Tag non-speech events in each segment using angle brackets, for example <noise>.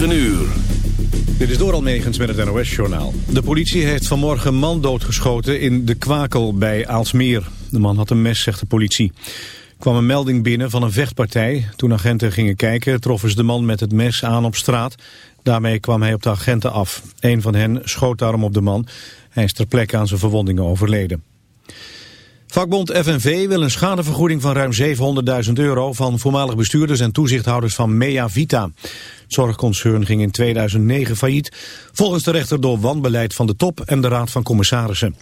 9 uur. Dit is Doral Megens met het NOS-journaal. De politie heeft vanmorgen een man doodgeschoten in de Kwakel bij Aalsmeer. De man had een mes, zegt de politie. Er kwam een melding binnen van een vechtpartij. Toen agenten gingen kijken troffen ze de man met het mes aan op straat. Daarmee kwam hij op de agenten af. Een van hen schoot daarom op de man. Hij is ter plekke aan zijn verwondingen overleden. Vakbond FNV wil een schadevergoeding van ruim 700.000 euro van voormalig bestuurders en toezichthouders van Mea Vita. Zorgconcern ging in 2009 failliet, volgens de rechter door wanbeleid van de top en de raad van commissarissen.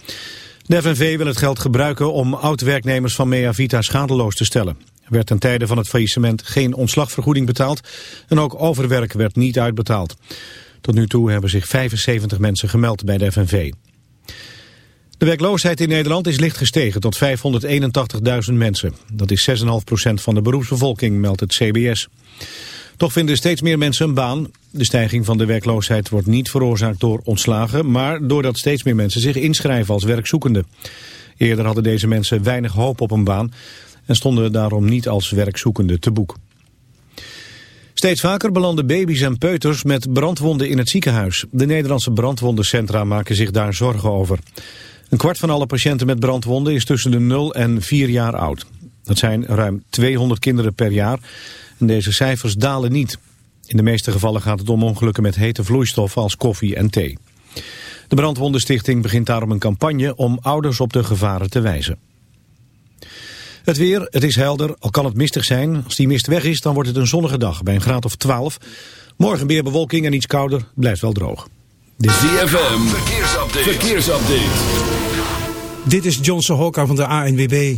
De FNV wil het geld gebruiken om oud-werknemers van Mea Vita schadeloos te stellen. Er werd ten tijde van het faillissement geen ontslagvergoeding betaald en ook overwerk werd niet uitbetaald. Tot nu toe hebben zich 75 mensen gemeld bij de FNV. De werkloosheid in Nederland is licht gestegen tot 581.000 mensen. Dat is 6,5% van de beroepsbevolking, meldt het CBS. Toch vinden steeds meer mensen een baan. De stijging van de werkloosheid wordt niet veroorzaakt door ontslagen... maar doordat steeds meer mensen zich inschrijven als werkzoekende. Eerder hadden deze mensen weinig hoop op een baan... en stonden daarom niet als werkzoekende te boek. Steeds vaker belanden baby's en peuters met brandwonden in het ziekenhuis. De Nederlandse brandwondencentra maken zich daar zorgen over. Een kwart van alle patiënten met brandwonden is tussen de 0 en 4 jaar oud. Dat zijn ruim 200 kinderen per jaar en deze cijfers dalen niet. In de meeste gevallen gaat het om ongelukken met hete vloeistoffen als koffie en thee. De Brandwondenstichting begint daarom een campagne om ouders op de gevaren te wijzen. Het weer, het is helder, al kan het mistig zijn. Als die mist weg is, dan wordt het een zonnige dag bij een graad of 12. Morgen meer bewolking en iets kouder, blijft wel droog. De ZFM, verkeersupdate. verkeersupdate. Dit is Johnson Hokka van de ANWB.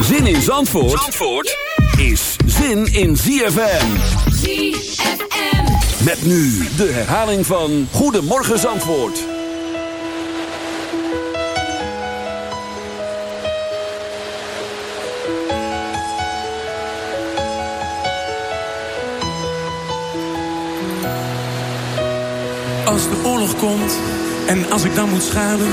Zin in Zandvoort, Zandvoort is zin in ZFM. ZFM. Met nu de herhaling van Goedemorgen Zandvoort. Als de oorlog komt en als ik dan moet schuilen,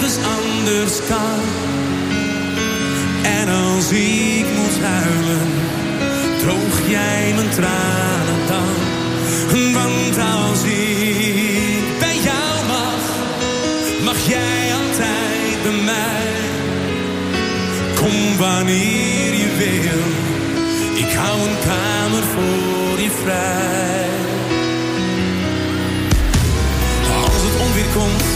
het nergens anders kan? En als ik moet huilen, droog jij mijn tranen dan. Want als ik bij jou mag, mag jij altijd bij mij. Kom wanneer je wil, ik hou een kamer voor je vrij. Als het onweer komt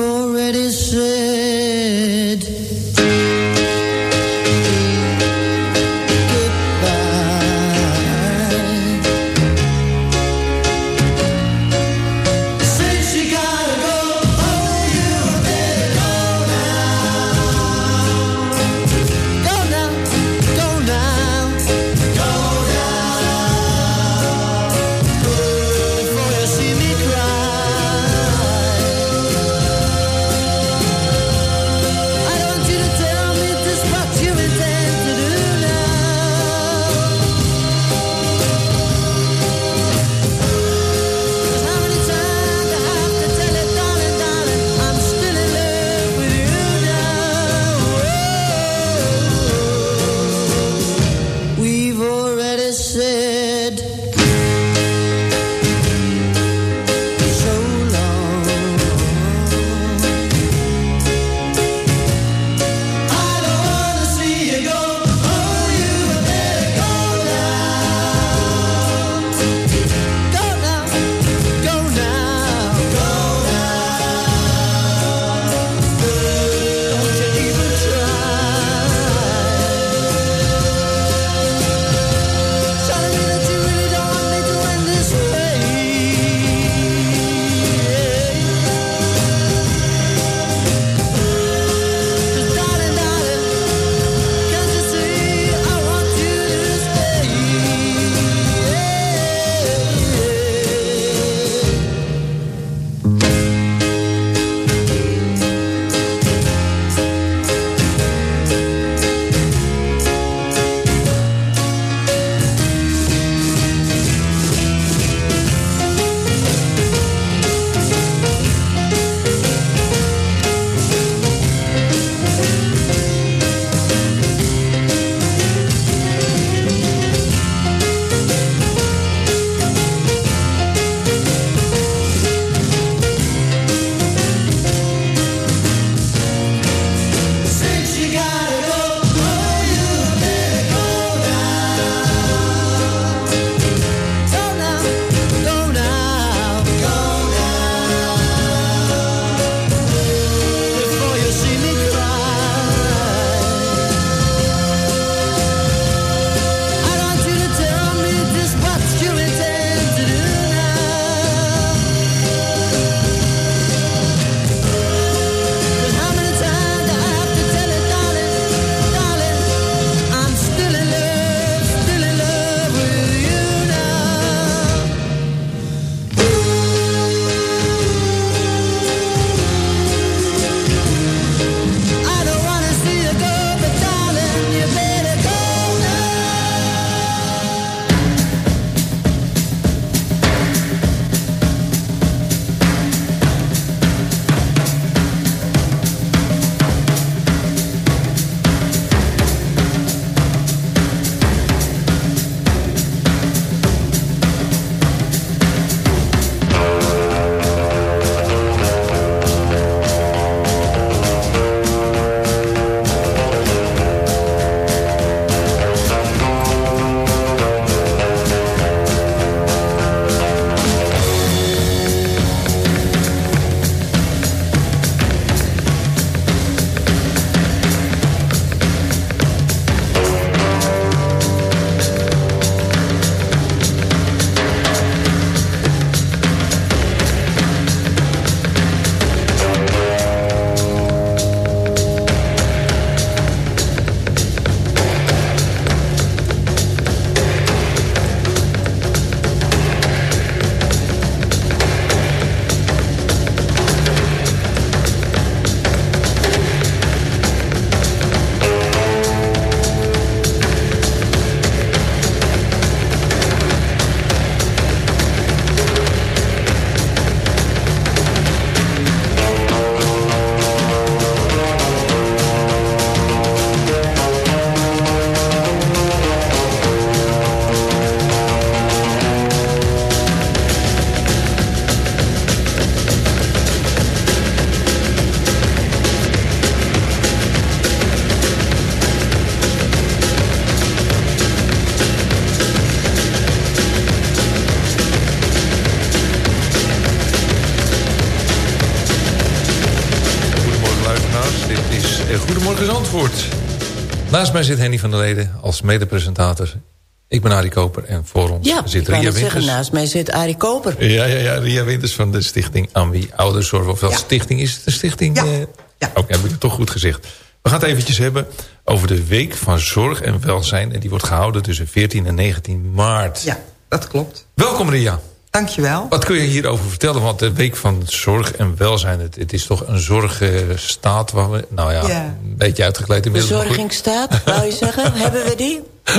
already said mij zit Henny van der Leden als medepresentator. Ik ben Arie Koper en voor ons Ja, zit Ria net zeggen, Winters. naast mij zit Arie Koper. Ja, ja, ja, Ria Winters van de stichting Ambi Ouderzorg. Ofwel Ja. stichting, is het een stichting? Ja. eh? Ja. Oké, heb ik het toch goed gezegd. We gaan het eventjes hebben over de Week van Zorg en Welzijn. En die wordt gehouden tussen 14 en 19 maart. Ja, dat klopt. Welkom Ria. Dankjewel. Wat kun je hierover vertellen? Want de Week van Zorg en Welzijn... het, het is toch een zorgstaat waar we... Nou ja, Ja. Een beetje uitgekleed inmiddels. Bezorgingsstaat, <laughs> wou je zeggen? Hebben we die? <laughs>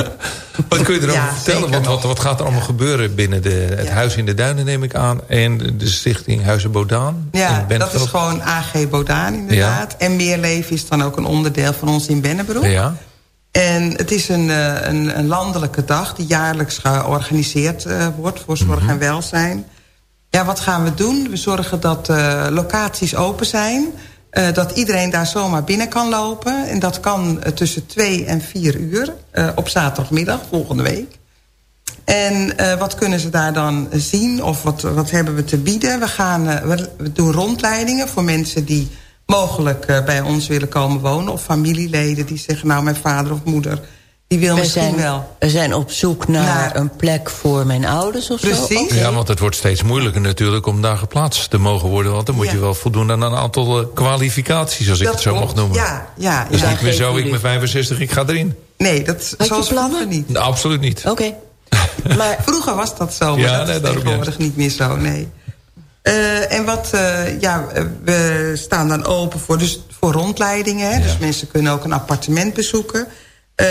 Wat kun je erover Ja, vertellen? Want wat, wat gaat er allemaal gebeuren binnen de, het Ja. Huis in de Duinen, neem ik aan... en de stichting Huizen Bodaan Ja, dat is gewoon AG Bodaan inderdaad. En Meerleven is dan ook een onderdeel van ons in Bennebroek. Ja, En het is een, eh, een, een landelijke dag die jaarlijks georganiseerd eh, wordt voor zorg Mhm. en welzijn. Ja, wat gaan we doen? We zorgen dat eh, locaties open zijn. Eh, dat iedereen daar zomaar binnen kan lopen. En dat kan eh, tussen twee en vier uur eh, op zaterdagmiddag volgende week. En wat kunnen ze daar dan zien of wat, wat hebben we te bieden? We, gaan, we, doen rondleidingen voor mensen die mogelijk bij ons willen komen wonen... of familieleden die zeggen, nou, mijn vader of moeder... die wil We misschien zijn, wel. we zijn op zoek naar Naar- een plek voor mijn ouders of zo. Precies. Oké. ja, want het wordt steeds moeilijker natuurlijk om daar geplaatst te mogen worden. Want dan moet Ja. je wel voldoen aan een aantal eh, kwalificaties, als ik het zo klopt. mag noemen. Ja, ja, Dus ja. niet meer zo, ik ben 65, ik ga erin. Nee, dat je zoals plannen? vroeger niet. Nou, absoluut niet. Oké. <laughs> Maar Vroeger was dat zo, maar Ja, dat nee, is daarom tegenwoordig niet meer zo, nee. Eh, en wat, eh, ja, we staan dan open voor, dus voor rondleidingen. Hè? Ja. Dus mensen kunnen ook een appartement bezoeken. Eh,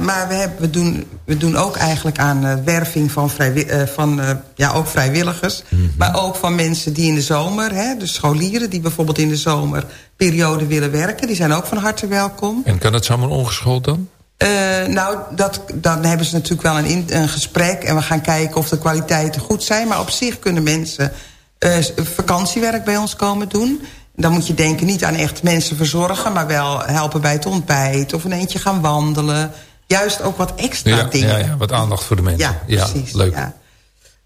maar we, hebben, we, doen, we doen ook eigenlijk aan eh, werving van, eh, van ja, ook vrijwilligers. Mhm. Maar ook van mensen die in de zomer, hè, dus scholieren... die bijvoorbeeld in de zomerperiode willen werken... die zijn ook van harte welkom. En kan het samen ongeschoold dan? Nou, dat, dan hebben ze natuurlijk wel een, in- een gesprek... en we gaan kijken of de kwaliteiten goed zijn. Maar op zich kunnen mensen vakantiewerk bij ons komen doen. Dan moet je denken niet aan echt mensen verzorgen... maar wel helpen bij het ontbijt of een eentje gaan wandelen. Juist ook wat extra Ja, dingen. ja, ja, wat aandacht voor de mensen. Ja, precies. leuk. ja.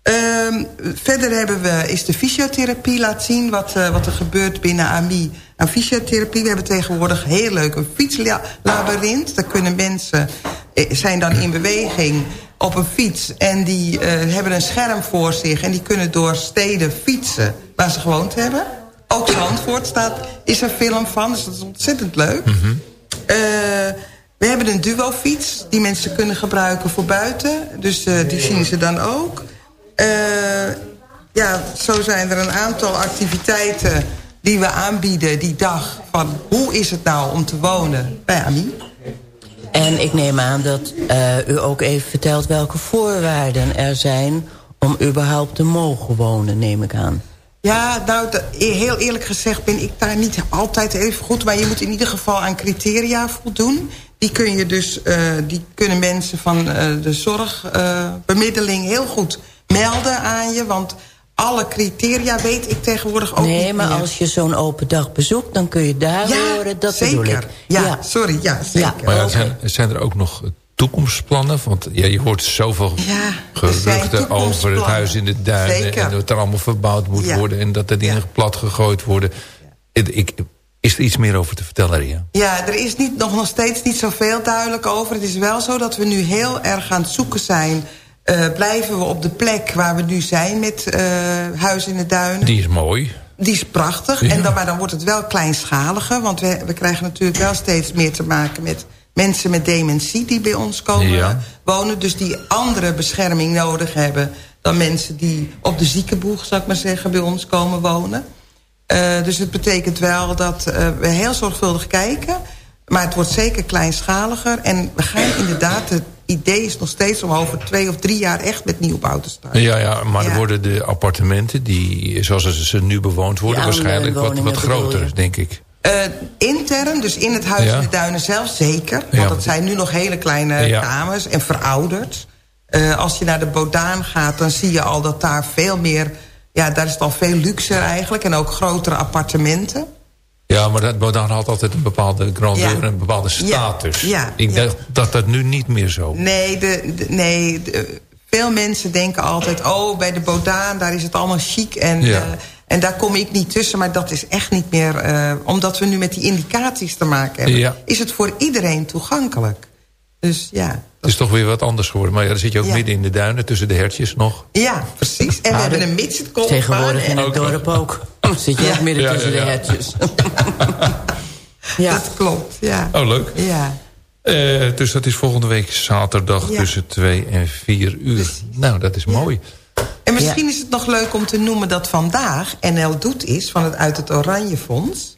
Ehm, verder hebben we, is de fysiotherapie laat zien wat, eh, wat er gebeurt binnen AMI aan fysiotherapie. We hebben tegenwoordig heel leuk een fietslabyrinth. Daar kunnen mensen, eh, zijn dan in beweging op een fiets... en die eh, hebben een scherm voor zich en die kunnen door steden fietsen... waar ze gewoond hebben. Ook Zandvoort staat, is er film van, dus dat is ontzettend leuk. Eh, we hebben een duo-fiets die mensen kunnen gebruiken voor buiten. Dus eh, die zien ze dan ook. Eh, ja, zo zijn er een aantal activiteiten die we aanbieden die dag... van hoe is het nou om te wonen bij AMI. En ik neem aan dat eh, u ook even vertelt welke voorwaarden er zijn... om überhaupt te mogen wonen, neem ik aan. Ja, nou, de- heel eerlijk gezegd ben ik daar niet altijd even goed... maar je moet in ieder geval aan criteria voldoen. Die, kun je dus, eh, die kunnen mensen van eh, de zorgbemiddeling heel goed melden aan je... want alle criteria weet ik tegenwoordig ook nee, niet maar meer. als je zo'n open dag bezoekt... dan kun je daar horen, dat bedoel zeker. ik. Ja, sorry, ja, zeker. Maar ja, zijn, zijn er ook nog toekomstplannen? Want ja, je hoort zoveel Ja, er geruchten over het huis in de duinen... Zeker. en dat er allemaal verbouwd moet Ja. worden... en dat er dingen plat gegooid worden. Ik, is er iets meer over te vertellen, Ria? Ja, er is niet, nog, nog steeds niet zoveel duidelijk over. Het is wel zo dat we nu heel erg aan het zoeken zijn... Eh, blijven we op de plek waar we nu zijn met eh Huis in de Duinen. Die is mooi. Die is prachtig, en dan, maar dan wordt het wel kleinschaliger... want we, we krijgen natuurlijk wel steeds meer te maken met mensen met dementie... die bij ons komen Ja. wonen, dus die andere bescherming nodig hebben... dan mensen die op de ziekenboeg, zou ik maar zeggen, bij ons komen wonen. Eh, dus het betekent wel dat eh, we heel zorgvuldig kijken... maar het wordt zeker kleinschaliger. En we gaan inderdaad, het idee is nog steeds... om over twee of drie jaar echt met nieuwbouw te starten. Ja, ja maar Ja. worden de appartementen... die zoals ze nu bewoond worden... Waarschijnlijk wat, wat groter, denk ik. Eh, intern, dus in het huis Ja. in de duinen zelf, zeker. Want het zijn nu nog hele kleine kamers en verouderd. Eh, als je naar de Bodaan gaat, dan zie je al dat daar veel meer... Ja, daar is het al veel luxer eigenlijk. En ook grotere appartementen. Ja, maar dat Bodaan had altijd een bepaalde grandeur... Ja. en een bepaalde status. Ja, ja, ik dacht dat dat nu niet meer zo... Nee, de, de- nee de- veel mensen denken altijd... oh, bij de Bodaan, daar is het allemaal chic en, Ja. En daar kom ik niet tussen. Maar dat is echt niet meer... eh, omdat we nu met die indicaties te maken hebben... Ja. is het voor iedereen toegankelijk. Dus ja, Het is toch weer wat anders geworden. Maar ja, dan zit je ook Ja. midden in de duinen tussen de hertjes nog. ja precies. En we Ah, hebben een midgetkolf. Tegenwoordig in het dorp ook. <laughs> Zit je ook midden Ja, tussen ja, ja. de hertjes. <laughs> ja. Dat klopt, ja. Oh, leuk. Ja, Eh, dus dat is volgende week zaterdag Ja. tussen 2 en 4 uur. Precies. Nou, dat is mooi. En misschien is het nog leuk om te noemen dat vandaag NL Doet is... van het Uit het Oranje Fonds.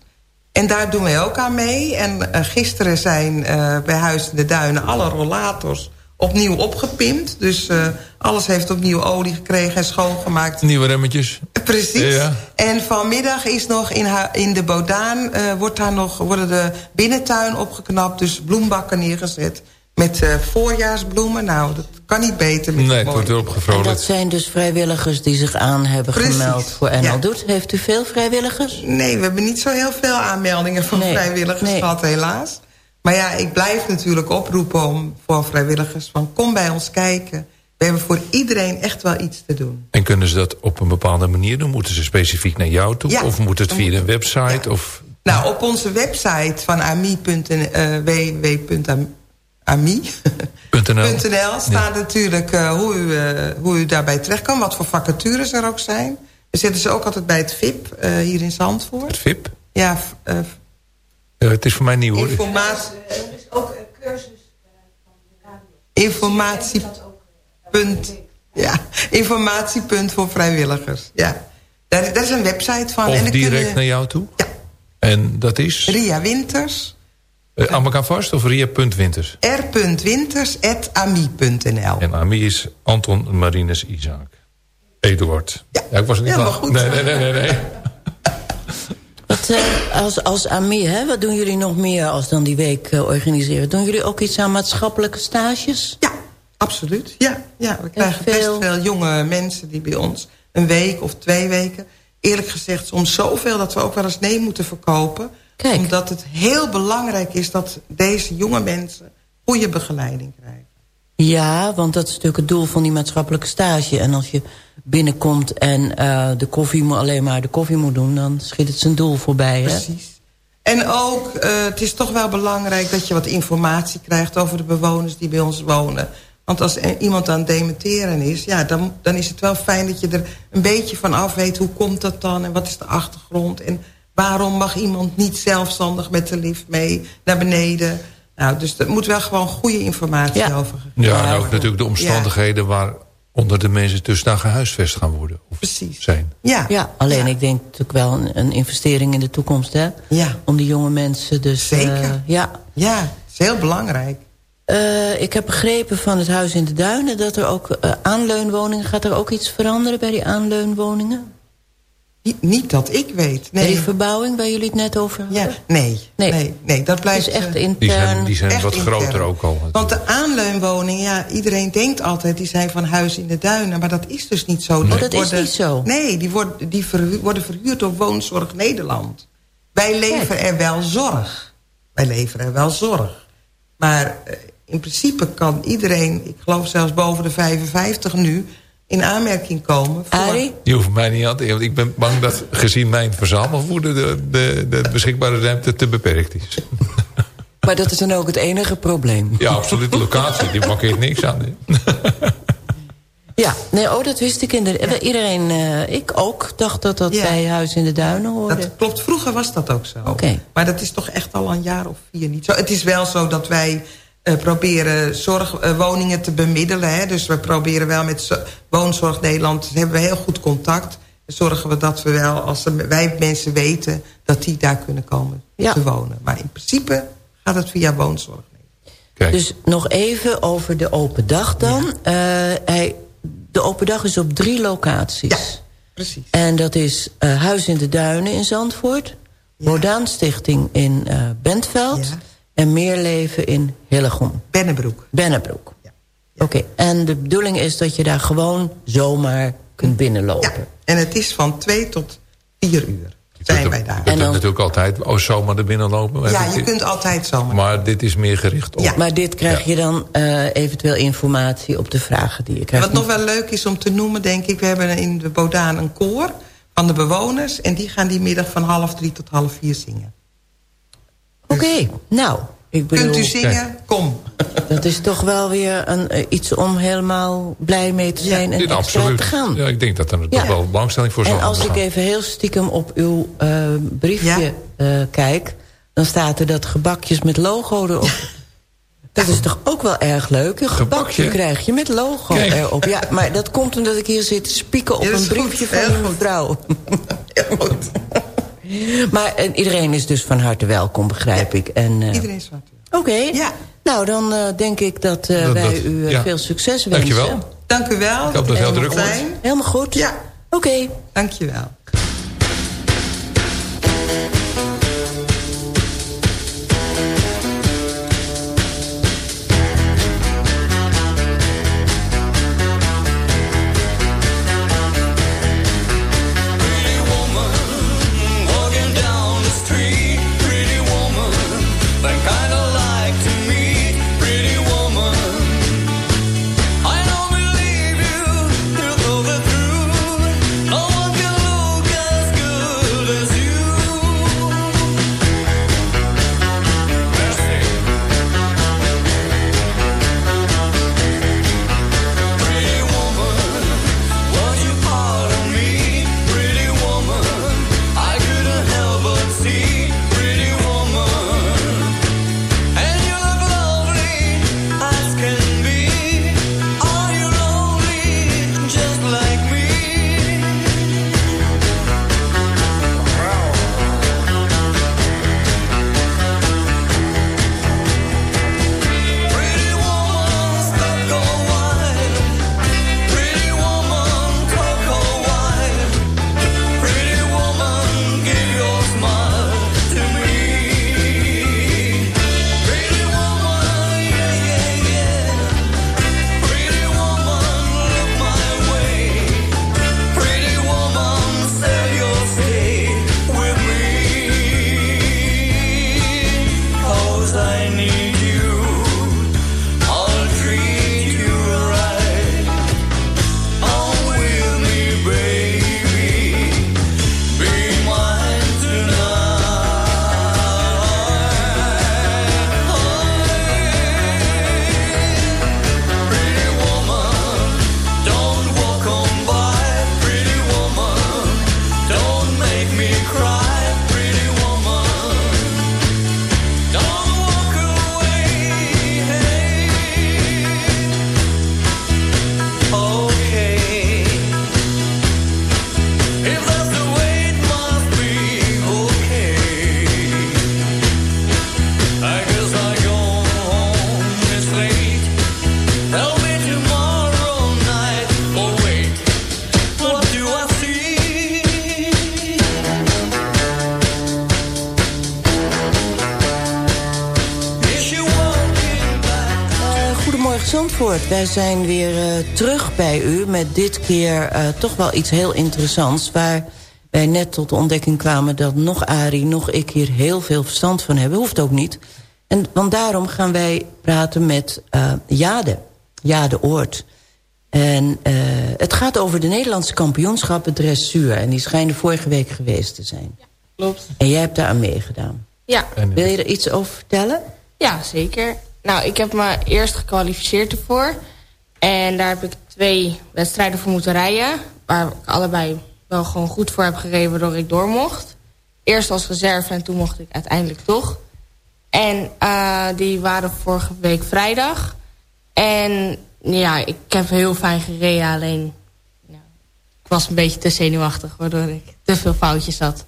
En daar doen wij ook aan mee. En eh, gisteren zijn eh, bij Huis in de Duinen alle rollators opnieuw opgepimpt. Dus eh, alles heeft opnieuw olie gekregen en schoongemaakt. Nieuwe remmetjes. Precies. Ja. En vanmiddag is nog in, in de Bodaan... eh, wordt daar nog, worden de binnentuin opgeknapt. Dus bloembakken neergezet met eh, voorjaarsbloemen. Nou, dat kan niet beter. Met Nee, het wordt En dat zijn dus vrijwilligers die zich aan hebben Precies. gemeld voor NL Ja. Doet. Heeft u veel vrijwilligers? Nee, we hebben niet zo heel veel aanmeldingen van Nee, vrijwilligers nee. gehad, helaas. Maar ja, ik blijf natuurlijk oproepen om, voor vrijwilligers... van kom bij ons kijken. We hebben voor iedereen echt wel iets te doen. En kunnen ze dat op een bepaalde manier doen? Moeten ze specifiek naar jou toe? Ja. Of moet het via een website? Ja. Of... Nou, op onze website van ami.nl www.ami.nl staat natuurlijk eh, hoe, u, eh, hoe u daarbij terecht kan. Wat voor vacatures er ook zijn. We zetten ze ook altijd bij het VIP eh, hier in Zandvoort. Het VIP? Ja, eh, Eh, het is voor mij nieuw hoor. informatie... Informatie... Punt, ja, informatiepunt voor vrijwilligers. Ja. Daar, daar is een website van. Of en direct naar jou toe? Ja. En dat is Ria Winters. Uh, aan elkaar vast of ria.winters? r.winters.ami.nl En Ami is Anton Marinus Isaac. Eduard. Ja. ik was niet Helemaal van. goed. Nee, nee, nee, nee. nee. <laughs> Wat, eh, als, als AMI, hè, wat doen jullie nog meer als dan die week eh, organiseren? Doen jullie ook iets aan maatschappelijke stages? Ja, absoluut. Ja, ja we krijgen veel- best veel jonge mensen die bij ons een week of twee weken... eerlijk gezegd soms zoveel dat we ook wel eens nee moeten verkopen. Kijk. Omdat het heel belangrijk is dat deze jonge mensen goede begeleiding krijgen. Ja, want dat is natuurlijk het doel van die maatschappelijke stage. En als je binnenkomt en eh, de koffie moet, alleen maar de koffie moet doen... dan schiet het zijn doel voorbij, hè? Precies. En ook, eh, het is toch wel belangrijk dat je wat informatie krijgt... over de bewoners die bij ons wonen. Want als iemand aan het dementeren is... Ja, dan, dan is het wel fijn dat je er een beetje van af weet... hoe komt dat dan en wat is de achtergrond... en waarom mag iemand niet zelfstandig met de lift mee naar beneden... Nou, dus er moet wel gewoon goede informatie Ja. over gegeven Ja, en ook natuurlijk de omstandigheden waaronder de mensen dus dan gehuisvest gaan worden. Of Precies. zijn. Ja, Ja, alleen ik denk natuurlijk wel een, een investering in de toekomst, hè? Ja. Om die jonge mensen dus... Zeker. eh, ja. ja, het is heel belangrijk. Eh, ik heb begrepen van het Huis in de Duinen... dat er ook eh, aanleunwoningen... gaat er ook iets veranderen bij die aanleunwoningen? Niet, niet dat ik weet. Die Nee, verbouwing waar jullie het net over hadden? ja, nee, Nee. nee. nee, dat blijft... is echt eh, intern. Die zijn, die zijn Echt wat intern. groter ook al. Want de aanleunwoningen, ja, iedereen denkt altijd... die zijn van Huis in de Duinen, maar dat is dus niet zo. Die Oh, dat is niet zo? Nee, die, worden, die worden verhuurd door Woonzorg Nederland. Wij leveren er wel zorg. Wij leveren er wel zorg. Maar eh, in principe kan iedereen, ik geloof zelfs boven de 55 nu... in aanmerking komen voor... Arie? Je hoeft mij niet aan te... Want ik ben bang dat gezien mijn verzamelvoerder... De, de, de beschikbare ruimte te beperkt is. <laughs> Maar dat is dan ook het enige probleem. Ja, absoluut. De locatie, die markeert niks aan. Ja, nee, oh, dat wist ik inderdaad. Iedereen, eh, ik ook, dacht dat dat Ja. bij Huis in de Duinen hoorde. Dat klopt, vroeger was dat ook zo. Oké. Maar dat is toch echt al een jaar of vier niet zo. Het is wel zo dat wij eh, proberen zorgwoningen te bemiddelen. Hè? Dus we proberen wel met zo- Woonzorg Nederland... hebben we heel goed contact. En zorgen we dat we wel, als er- wij mensen weten... dat die daar kunnen komen Ja. te wonen. Maar in principe gaat het via Woonzorg Nederland. Kijk, Dus nog even over de open dag dan. Eh, hij, de open dag is op drie locaties. Ja, precies. En dat is eh, Huis in de Duinen in Zandvoort... Ja. Bodaan Stichting in eh, Bentveld... En Meerleven in Hillegom. Bennebroek. Bennebroek. Ja. Oké, en de bedoeling is dat je daar gewoon zomaar kunt binnenlopen. Ja, en het is van twee tot vier uur. zijn wij daar. Je kunt natuurlijk altijd oh, zomaar er binnen lopen. Ja, je kunt altijd zomaar. Maar dit is meer gericht op... Ja. Maar dit krijg je dan eh, eventueel informatie op de vragen die je krijgt. Wat nog wel leuk is om te noemen, denk ik... we hebben in de Bodaan een koor van de bewoners... en die gaan die middag van half drie tot half vier zingen. Oké, nou, ik bedoel... Kunt u zingen? Kom. Dat is toch wel weer een, eh, iets om helemaal blij mee te zijn en absoluut. te gaan. Ja, ik denk dat er Ja. toch wel belangstelling voor zal En als ik gaan. even heel stiekem op uw eh, briefje eh, kijk... dan staat er dat gebakjes met logo erop. Dat is toch ook wel erg leuk? Een gebakje Gebakje? krijg je met logo Kijk. erop. Ja, maar dat komt omdat ik hier zit te spieken op Ja, een briefje van een mevrouw. <laughs> Heel goed. Maar en iedereen is dus van harte welkom, begrijp ik. En, eh, Iedereen is wat. Oké, Ja. nou dan eh, denk ik dat eh, Dat- wij dat- u eh, ja. veel succes wensen. Dankjewel. Dank u wel. Ik hoop dat het heel druk wordt. Helemaal goed? Ja. Oké. Dank je wel. Wij zijn weer eh, terug bij u met dit keer eh, toch wel iets heel interessants... waar wij net tot de ontdekking kwamen dat nog Arie, nog ik hier heel veel verstand van hebben. Hoeft ook niet. En, want daarom gaan wij praten met eh, Jade, Jade Oort. En eh, het gaat over de Nederlandse kampioenschappen dressuur. En die schijnen vorige week geweest te zijn. Klopt. En jij hebt daar aan meegedaan. Ja. Wil je er iets over vertellen? ja, zeker. Nou, ik heb me eerst gekwalificeerd ervoor. En daar heb ik twee wedstrijden voor moeten rijden. Waar ik allebei wel gewoon goed voor heb gereden, waardoor ik door mocht. Eerst als reserve en toen mocht ik uiteindelijk toch. En eh, die waren vorige week vrijdag. En ja, ik heb heel fijn gereden, alleen... ik was een beetje te zenuwachtig, waardoor ik te veel foutjes had.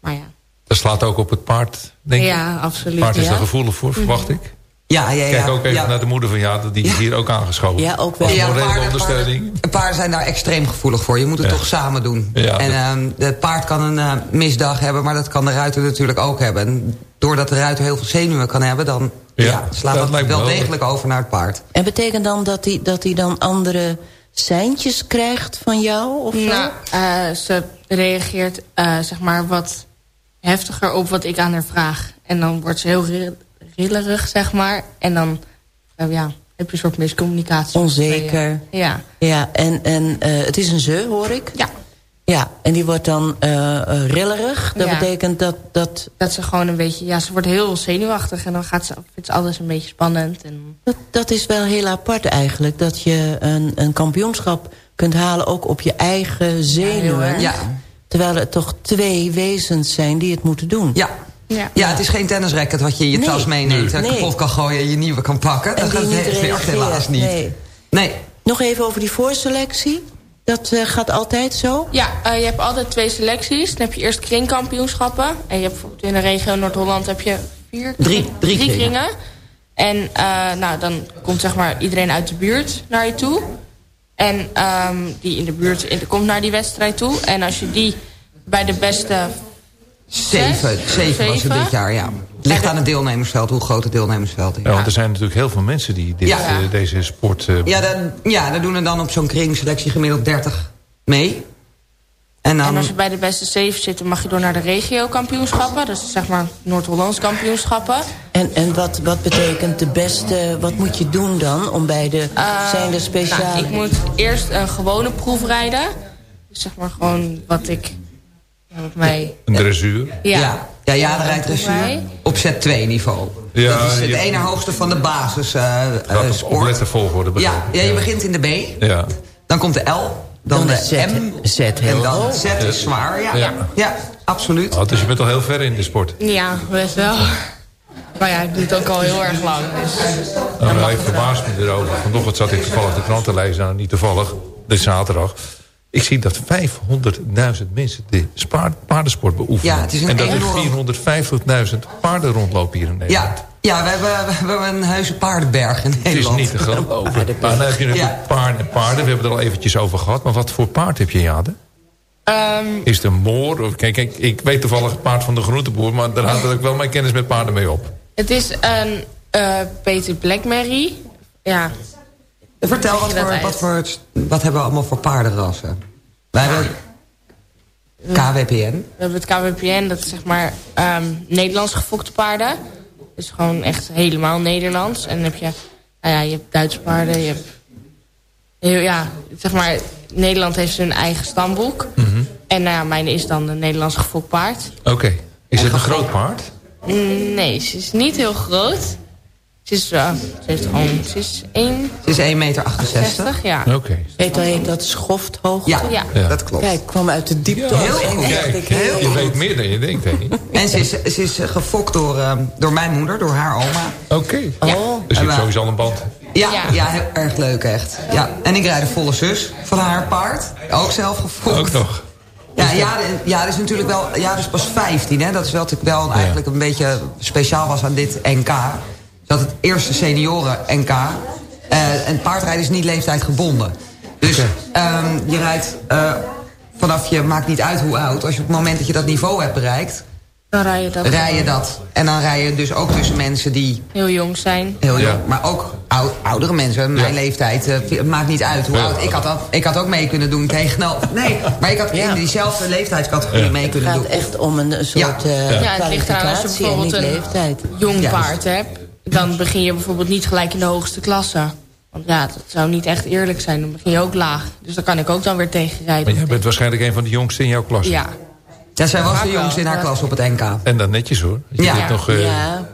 Maar ja, Dat slaat ook op het paard, denk ik. ja absoluut. Het paard is ja. er gevoelig voor, verwacht ik. Ja, ja, ja. Kijk ook even ja. naar de moeder van Jade, die is hier ook aangeschoven. Ja, ook wel. Ja, paarden- ondersteuning. paarden- Paarden zijn daar extreem gevoelig voor. Je moet het Ja. toch samen doen. Ja, en dat- ehm, het paard kan een eh, misdag hebben, maar dat kan de ruiter natuurlijk ook hebben. En doordat de ruiter heel veel zenuwen kan hebben, dan Ja, ja, slaat dat wel degelijk over naar het paard. En betekent dan dat hij dat hij dan andere seintjes krijgt van jou? Of? Nou, eh, ze reageert eh, zeg maar wat heftiger op wat ik aan haar vraag. En dan wordt ze heel ri- rillerig, zeg maar. En dan eh, ja, heb je een soort miscommunicatie. Onzeker. Ja. Ja, en, en eh, het is een ze, hoor ik. Ja. Ja, en die wordt dan eh, rillerig. Dat Ja. betekent dat, dat... Dat ze gewoon een beetje... Ja, ze wordt heel zenuwachtig. En dan gaat ze, vindt ze alles een beetje spannend. En, dat... Dat is wel heel apart eigenlijk. Dat je een, een kampioenschap kunt halen ook op je eigen zenuwen. erg. Ja. Terwijl het toch twee wezens zijn die het moeten doen. Ja. Ja. Ja, het is geen tennisracket wat je in je Nee. tas meeneemt... en Nee. kapot kan gooien en je nieuwe kan pakken. En Dat gaat niet werkt reageert. helaas niet. Nee. Nee. Nog even over die voorselectie. Dat eh, gaat altijd zo? Ja, eh, je hebt altijd twee selecties. Dan heb je eerst kringkampioenschappen. En je hebt bijvoorbeeld in de regio Noord-Holland heb je vier Drie- drie kringen. kringen. En eh, nou, dan komt zeg maar iedereen uit de buurt naar je toe. En ehm, die in de buurt in, komt naar die wedstrijd toe. En als je die bij de beste... Zeven, zeven was het dit jaar, ja. Het ligt aan het deelnemersveld, hoe groot het deelnemersveld is. Ja, want er zijn natuurlijk heel veel mensen die dit, Ja. eh, deze sport... eh, Ja, dan, ja, dan doen er dan op zo'n kringselectie gemiddeld 30 mee. En dan, En als je bij de beste zeven zit, dan mag je door naar de regio-kampioenschappen. Dus zeg maar Noord-Hollands kampioenschappen. En, en wat, wat betekent de beste... Wat moet je doen dan om bij de... zijn er speciale... Nou, ik moet eerst een gewone proef rijden. Dus zeg maar gewoon wat ik... Wat mij... een dressuur. Ja. ja, ja, ja, dan rijdt dressuur op set 2 niveau. Ja, dat is het je- ene hoogste van de basis eh eh, Gaat op- op sport. lettervolgorde Ja, ja, je begint in de B, Ja. dan komt de L, dan, Dan de Z- M. Z heel en dan hoog. Z is zwaar, ja. Ja. Ja, absoluut. Oh, dus je bent al heel ver in de sport. Ja, best wel. Maar ja, ik doe het ook al heel erg lang. Dus. Nou, nou, ik verbaas me erover. Vanochtend zat ik toevallig de krant te lezen. Nou, niet toevallig. Dit is zaterdag. Ik zie dat 500.000 mensen de paardensport beoefenen. Ja, het is een en dat er 450.000 paarden rondlopen hier in Nederland. Ja, ja we, hebben, we hebben een heuse paardenberg in Het is Nederland. niet te geloven. <laughs> Maar dan heb je natuurlijk Ja. paarden en paarden. We hebben het er al eventjes over gehad. Maar wat voor paard heb je, Jade? Ehm, Is het een moor? Of- Kijk, kijk, ik weet toevallig het paard van de groenteboer. Maar daar houdt ook wel mijn kennis met paarden mee op. het is een eh, Peter Blackberry. Ja. Vertel, wat voor, wat, voor, wat hebben we allemaal voor paardenrassen? Wij hebben KWPN. We hebben het KWPN, dat is zeg maar ehm, Nederlands gefokte paarden. Dus gewoon echt helemaal Nederlands. En dan heb je, nou ja, je hebt Duitse paarden, je hebt... heel- Ja, zeg maar, Nederland heeft zijn eigen stamboek. En nou ja, mijn is dan een Nederlands gefokt paard. Oké. Is het een groot paard? Nee, ze is niet heel groot. Ze is, ze heeft gewoon, ze is 1,60 Het is 1,68 meter. ja. Oké. Heet dat, heet dat schofthoogte? Ja, Ja. Ja. dat klopt. Kijk, ik kwam uit de diepte. Heel goed. Kijk, heel je weet meer dan je denkt, hè? En ze is, ze is gefokt door, eh, door mijn moeder, door haar oma. Oké. Oh, Dus je hebt sowieso al een band. Ja, ja. Ja. heel erg leuk echt. Ja. En ik rijd de volle zus van haar paard. Ook zelf gefokt. Ook nog. Ja, ja, ja, dat is natuurlijk wel. Ja, dus pas 15. Hè? Dat is wat ik wel eigenlijk een beetje speciaal was aan dit NK. Dat het eerste senioren NK. eh, en paardrijden is niet leeftijd gebonden. Dus ehm, je rijdt eh, vanaf je maakt niet uit hoe oud. Als je op het moment dat je dat niveau hebt bereikt, Dan rij je dat rij je dat. En dan rij je dus ook tussen mensen die heel jong zijn. heel jong, Ja. maar ook ou- oudere mensen. Mijn Ja. leeftijd, eh, het maakt niet uit hoe Ja. oud. Ik had, dat, ik had ook mee kunnen doen tegen... Nou, nee, maar ik had Ja. in diezelfde leeftijdscategorie Ja. mee Het kunnen gaat doen. echt om een soort Ja. eh, Ja, het ligt eraan als je kwalificatie en niet bijvoorbeeld een leeftijd. jong paard hebt. Dan begin je bijvoorbeeld niet gelijk in de hoogste klasse. Want ja, dat zou niet echt eerlijk zijn. Dan begin je ook laag. Dus daar kan ik ook dan weer tegen Maar jij bent waarschijnlijk een van de jongste in jouw klas. Ja, Ja, zij was de jongste in haar klas op het NK. En dan netjes hoor. Dat je Ja. dit nog, eh, Ja.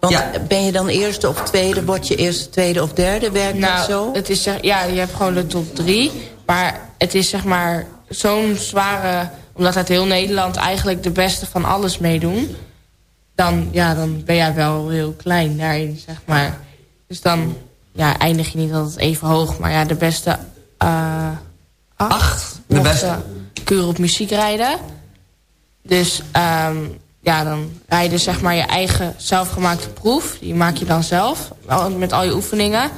Want Ja. ben je dan eerste of tweede? Word je eerste, tweede of derde? Werkt dat nou, zo? het is zeg, ja, je hebt gewoon de top drie. Maar het is zeg maar zo'n zware... Omdat uit heel Nederland eigenlijk de beste van alles meedoen. Dan, ja, dan ben jij wel heel klein daarin, zeg maar. Dus dan ja, eindig je niet altijd even hoog. Maar ja, de beste eh acht, Acht, de beste. keuren op muziek rijden. Dus ehm, ja, dan rij je zeg maar je eigen zelfgemaakte proef. Die maak je dan zelf, met al je oefeningen.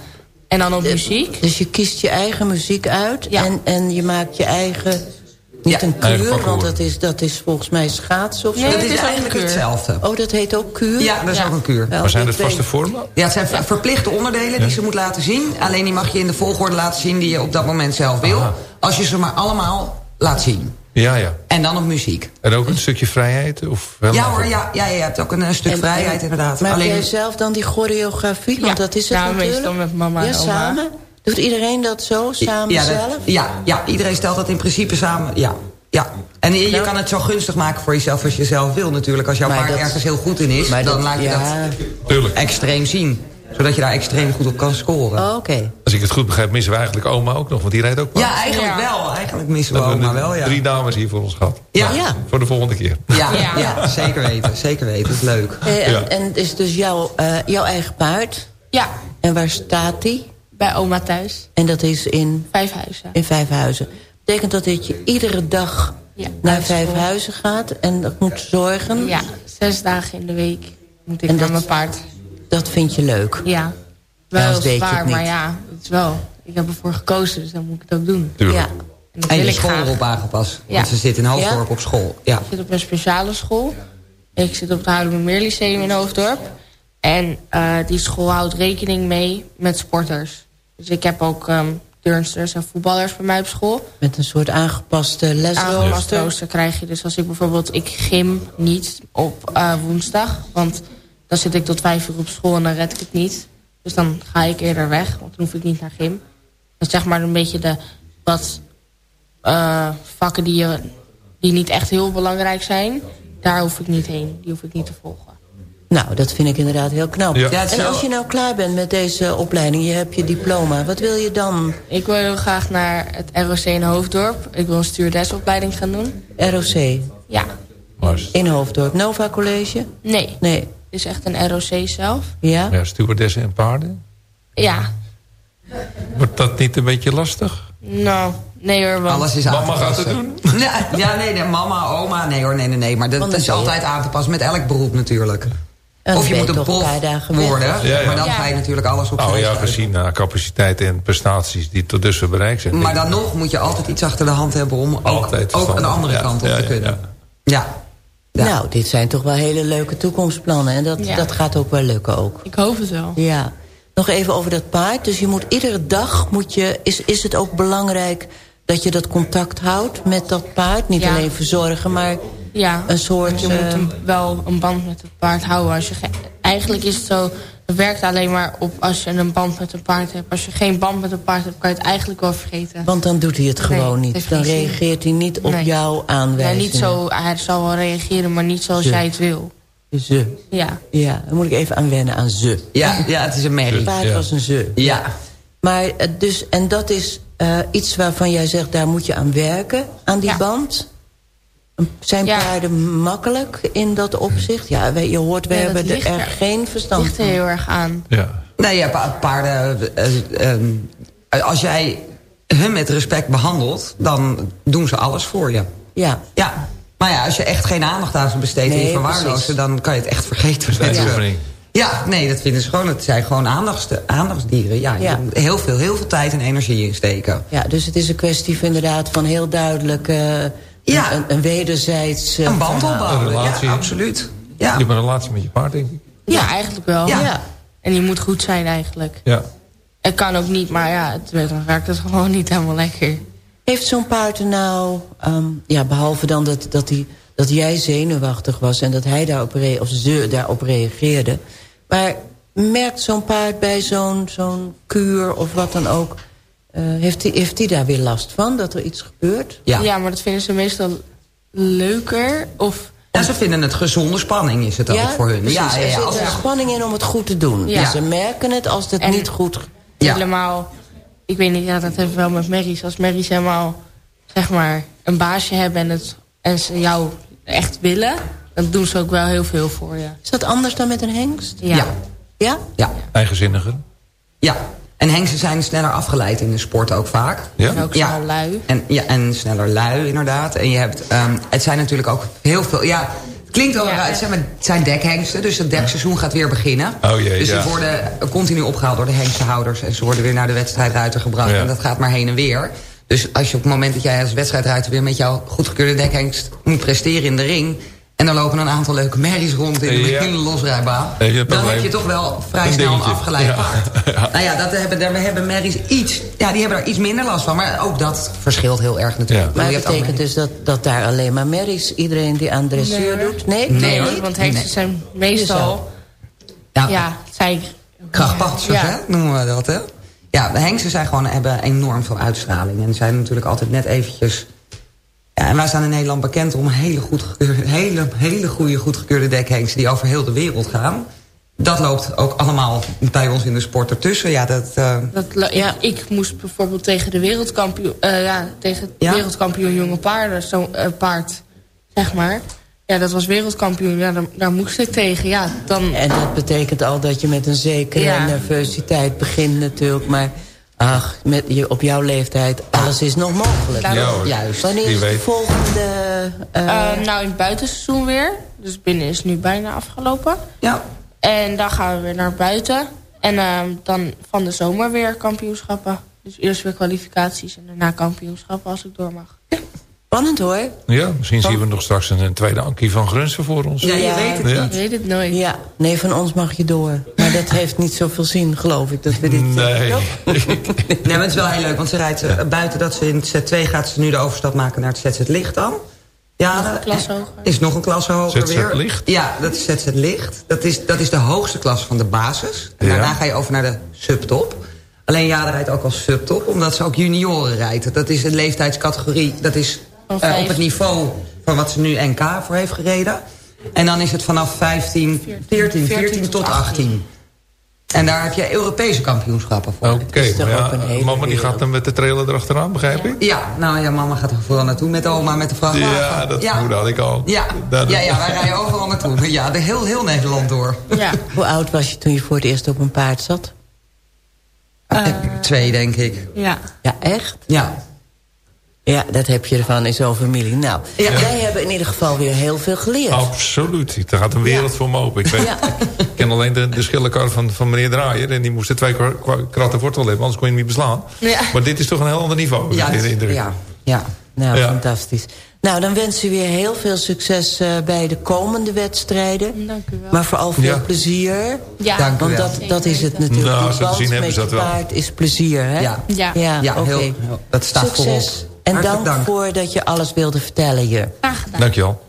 En dan op muziek. Dus je kiest je eigen muziek uit Ja. en, en je maakt je eigen Niet een kuur, want dat is, dat is volgens mij schaatsen of zo. Nee, Dat is eigenlijk kuur. hetzelfde. Oh, dat heet ook kuur? Ja, dat is Ja. ook een kuur. Wel, Maar zijn het vaste vormen? Ja, het zijn ver- verplichte onderdelen die ze moet laten zien. Alleen die mag je in de volgorde laten zien die je op dat moment zelf wil. Aha. Als je ze maar allemaal laat zien. Ja, ja. En dan op muziek. En ook een stukje vrijheid? Of Ja hoor, ja, ja, je hebt ook een stuk En- vrijheid inderdaad. Maak Alleen, jij zelf dan die choreografie? Want Ja, dat is het nou, natuurlijk. meestal met mama ja, en oma. samen? Doet iedereen dat zo, samen ja, dat- zelf? ja, ja, iedereen stelt dat in principe samen. Ja, ja. En je, je Nou- kan het zo gunstig maken voor jezelf als je zelf wil natuurlijk. Als jouw Maar paard dat- ergens heel goed in is, Maar dan dat- laat je ja. dat Tuurlijk. extreem zien. Zodat je daar extreem goed op kan scoren. Oh, Oké. Als ik het goed begrijp, missen we eigenlijk oma ook nog. Want die rijdt ook paard. Ja, eigenlijk Ja. wel. Eigenlijk missen we oma wel, ja. drie dames hier voor ons gehad. Ja. Ja. Voor de volgende keer. Ja, Ja. ja. zeker weten. Zeker weten. Dat is leuk. Eh, en, Ja. en het is dus jouw, eh, jouw eigen paard. Ja, En waar staat die? Bij oma thuis. En dat is in, Vijf huizen. in Vijfhuizen. Betekent dat dat je iedere dag Ja, naar. Vijfhuizen gaat en dat moet zorgen? Ja, zes dagen in de week moet ik En naar dat- mijn paard. Dat vind je leuk? Ja, wel zwaar, maar ja, het is wel. Ik heb ervoor gekozen, dus dan moet ik het ook doen. Tuurlijk. Ja. En dat En wil je ik school erop aangepast. Ja. Want ze zit in Hoofddorp Ja? op school. Ja. Ik zit op een speciale school. Ik zit op het Houdemir Lyceum in Hoofddorp. En eh, die school houdt rekening mee met sporters. Dus ik heb ook ehm turnsters en voetballers bij mij op school. Met een soort aangepaste Aangepast lesrooster? rooster krijg je. Dus als ik bijvoorbeeld, ik gym niet op eh, woensdag. Want dan zit ik tot vijf uur op school en dan red ik het niet. Dus dan ga ik eerder weg, want dan hoef ik niet naar gym. Dat is zeg maar een beetje de wat eh, vakken die, je, die niet echt heel belangrijk zijn. Daar hoef ik niet heen. Die hoef ik niet te volgen. Nou, dat vind ik inderdaad heel knap. Ja. Ja, en als je nou klaar bent met deze opleiding, je hebt je diploma, wat wil je dan? Ik wil heel graag naar het ROC in Hoofddorp. Ik wil een stewardessopleiding gaan doen. ROC Ja. In Hoofddorp. Nova College? Nee. Nee. Het is echt een ROC zelf. Ja? ja, stewardessen en paarden. Ja. Wordt dat niet een beetje lastig? Nou, nee hoor. Want Alles is Mama aangepast. gaat het doen. <laughs> Ja, ja, nee, nee, mama, oma, nee hoor, nee, nee, nee. Maar dat, is altijd aan te passen met elk beroep natuurlijk. Of je moet een prof paar dagen weg. worden, Ja, ja. maar dan ga je natuurlijk alles op Nou ja, gezien uh, capaciteiten en prestaties die tot dusver bereikt zijn. Maar dan nog moet je altijd iets achter de hand hebben om ook, Altijd ook een andere Ja, kant op ja, te kunnen. ja. Ja. Ja. Nou, dit zijn toch wel hele leuke toekomstplannen. En dat, Ja. dat gaat ook wel lukken ook. ik hoop het wel. Ja. Nog even over dat paard. Dus je moet iedere dag, moet je, is, is het ook belangrijk dat je dat contact houdt met dat paard? Niet Ja. alleen verzorgen, maar Ja, een soort... je moet eh, een- wel een band met het paard houden. Als je ge- eigenlijk is het zo, het werkt alleen maar op als je een band met een paard hebt. Als je geen band met een paard hebt, kan je het eigenlijk wel vergeten. Want dan doet hij het gewoon niet. Dan reageert hij niet op Nee. jouw Ja, aanwijzingen. niet zo, hij zal wel reageren, maar niet zoals Ze. jij het wil. Ze. Ja. Ja, dan moet ik even aan wennen aan ze. Ja, ja, het is een merrie. Het paard Ja. was een ze. Ja. Maar eh, dus, en dat is eh, iets waarvan jij zegt, daar moet je aan werken, aan die Ja. band. Zijn Ja. paarden makkelijk in dat opzicht? Ja, je hoort, we Ja, hebben er er- geen verstand ligt er van. heel erg aan. Ja. Nee, ja, pa- paarden... eh, ehm, als jij hun met respect behandelt, dan doen ze alles voor je. Ja. Ja. Maar ja, als je echt geen aandacht aan ze besteedt en je verwaarlozen... dan kan je het echt vergeten. Oefening. Ja, nee, dat vinden ze gewoon. Het zijn gewoon aandachts, aandachtsdieren. Ja, je Ja. moet heel veel, heel veel tijd en energie insteken. ja, dus het is een kwestie van inderdaad van heel duidelijk... eh, Ja. een, een wederzijds eh, Een band opbouwen. Ja, absoluut. Je Ja. hebt een relatie met je paard, denk ik. Ja, eigenlijk wel. Ja. Ja. En die moet goed zijn eigenlijk. Ja. Het kan ook niet, maar ja, het dan werkt het gewoon niet helemaal lekker. Heeft zo'n paard er nou, ehm, ja, behalve dan dat, dat, die, dat jij zenuwachtig was... en dat hij daarop, of ze daarop reageerde... maar merkt zo'n paard bij zo'n zo'n kuur of wat dan ook... eh, heeft hij heeft die daar weer last van, dat er iets gebeurt? Ja. Ja, maar dat vinden ze meestal leuker. Of Ja, ze vinden het gezonde spanning is het ook voor hun. precies. Ja, ja, er ja, zit als er- spanning in om het goed te doen. Ja. Dus ze merken het als het En- niet goed... Ja. helemaal... Ik weet niet, ja, dat heeft wel met merries. Als merries helemaal, zeg maar, een baasje hebben... en, het, en ze jou echt willen... dan doen ze ook wel heel veel voor je. Is dat anders dan met een hengst? Ja. Ja. Ja? Ja. Eigenzinniger. ja. En hengsten zijn sneller afgeleid in de sport ook vaak. Ja? En ook Ja. snel lui. En, ja, en sneller lui, inderdaad. En je hebt, ehm, het zijn natuurlijk ook heel veel... Ja, het klinkt wel Ja. Het zijn, maar- het zijn dekhengsten, dus het dekseizoen gaat weer beginnen. Oh jee, dus ja. die worden continu opgehaald door de hengstenhouders. En ze worden weer naar de wedstrijdruiter gebracht. Ja. En dat gaat maar heen en weer. Dus als je op het moment dat jij als wedstrijdruiter... weer met jouw goedgekeurde dekhengst moet presteren in de ring... en er lopen een aantal leuke merries rond in, de- Ja. losrijbaan... Dan probleem? heb je toch wel vrij Een snel een afgeleid Ja. paard. <laughs> Nou ja, dat hebben, daar hebben merries iets... Ja, die hebben er iets minder last van. Maar ook dat verschilt heel erg natuurlijk. Maar Je het hebt ook betekent dus dat, dat daar alleen maar merries... iedereen die aan dressuur Nee, doet? Nee? Nee, hoor, want hengsten zijn meestal... Ja, Ja, zij... krachtpatsers, Ja. hè, noemen we dat, hè? Ja, de hengsten zijn gewoon, hebben enorm veel uitstraling. En zijn natuurlijk altijd net eventjes... Ja, en wij staan in Nederland bekend om hele, goed hele, hele goede goedgekeurde dekhengsten... die over heel de wereld gaan. Dat loopt ook allemaal bij ons in de sport ertussen. Ja, dat, eh, Dat, ja, ik moest bijvoorbeeld tegen de wereldkampioen, eh, ja, tegen het Ja? wereldkampioen jonge paarden, zo eh, paard, zeg maar. Ja, dat was wereldkampioen. Ja, daar, daar moest ik tegen. Ja, dan. En dat betekent al dat je met een zekere Ja. nervositeit begint natuurlijk. Maar ach, met je, op jouw leeftijd, alles is nog mogelijk. Daarom- Ja, hoor. juist. Wanneer is de volgende... eh, eh, nou, in het buitenseizoen weer. Dus binnen is nu bijna afgelopen. ja, En dan gaan we weer naar buiten. En eh, dan van de zomer weer kampioenschappen. Dus eerst weer kwalificaties en daarna kampioenschappen als ik door mag. Spannend hoor. Ja, misschien zien we nog straks een, tweede Ankie van Grunsen voor ons. ja, je Ja. weet het Ja. Ik weet het nooit. Ja, nee, van ons mag je door. Maar dat heeft niet zoveel zin, geloof ik, dat we dit <laughs> Nee. Nee, maar het is wel heel leuk, want ze rijdt eh, buiten dat ze in het set 2 gaat ze nu de overstap maken naar het set het licht dan. Ja, Nog klas hoger. is nog een klasse hoger ZZ weer. Licht? Ja, dat is ZZ Licht. Dat is, dat is de hoogste klas van de basis. En Ja. daarna ga je over naar de subtop. Alleen ja, rijdt ook als subtop, omdat ze ook junioren rijdt. Dat is een leeftijdscategorie, dat is Eh, op het niveau van wat ze nu NK voor heeft gereden. En dan is het vanaf 15, 14, 14 tot 18. En daar heb je Europese kampioenschappen voor. Oké, maar ja, mama die gaat dan met de trailer erachteraan, begrijp ik? Ja, nou ja, mama gaat er vooral naartoe met oma, met de vrachtwagen. Ja, dat vermoedde had ik al. Ja, Dat- ja, ja, wij rijden overal naartoe. <laughs> Ja, de heel, heel Nederland door. Ja. Hoe oud was je toen je voor het eerst op een paard zat? Eh, Twee, denk ik. Ja. Ja, echt? Ja. Ja, dat heb je ervan in zo'n familie. Nou, Ja. wij hebben in ieder geval weer heel veel geleerd. Absoluut. Er gaat een wereld voor me open. Ik, weet, Ja. ik ken alleen de, de schillenkar van, van meneer Draaier. En die moest er twee kratten wortel hebben, anders kon je hem niet beslaan. Ja. Maar dit is toch een heel ander niveau. Ja, heb ik de indruk. ja, ja. Nou, Ja. fantastisch. Nou, dan wensen we je heel veel succes eh, bij de komende wedstrijden. Dank u wel. Maar vooral veel Ja. plezier. Ja. Dank u Want wel. dat, dat is het natuurlijk. Nou, te band zien hebben ze dat wel. paard is plezier, hè? Ja. Ja. Ja, Ja, oké. heel- heel- dat staat Succes. voorop. En Hartelijk dank, dank. voor dat je alles wilde vertellen hier. Graag gedaan. Dankjewel.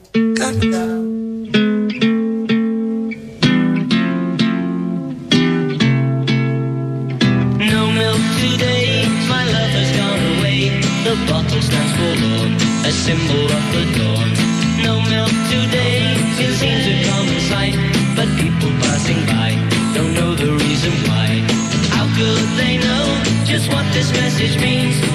No milk today, my love has gone away. The bottle stands forlorn, a symbol of the dawn. No milk today, it seems a common sight. But people passing by don't know the reason why. How could they know just what this message means?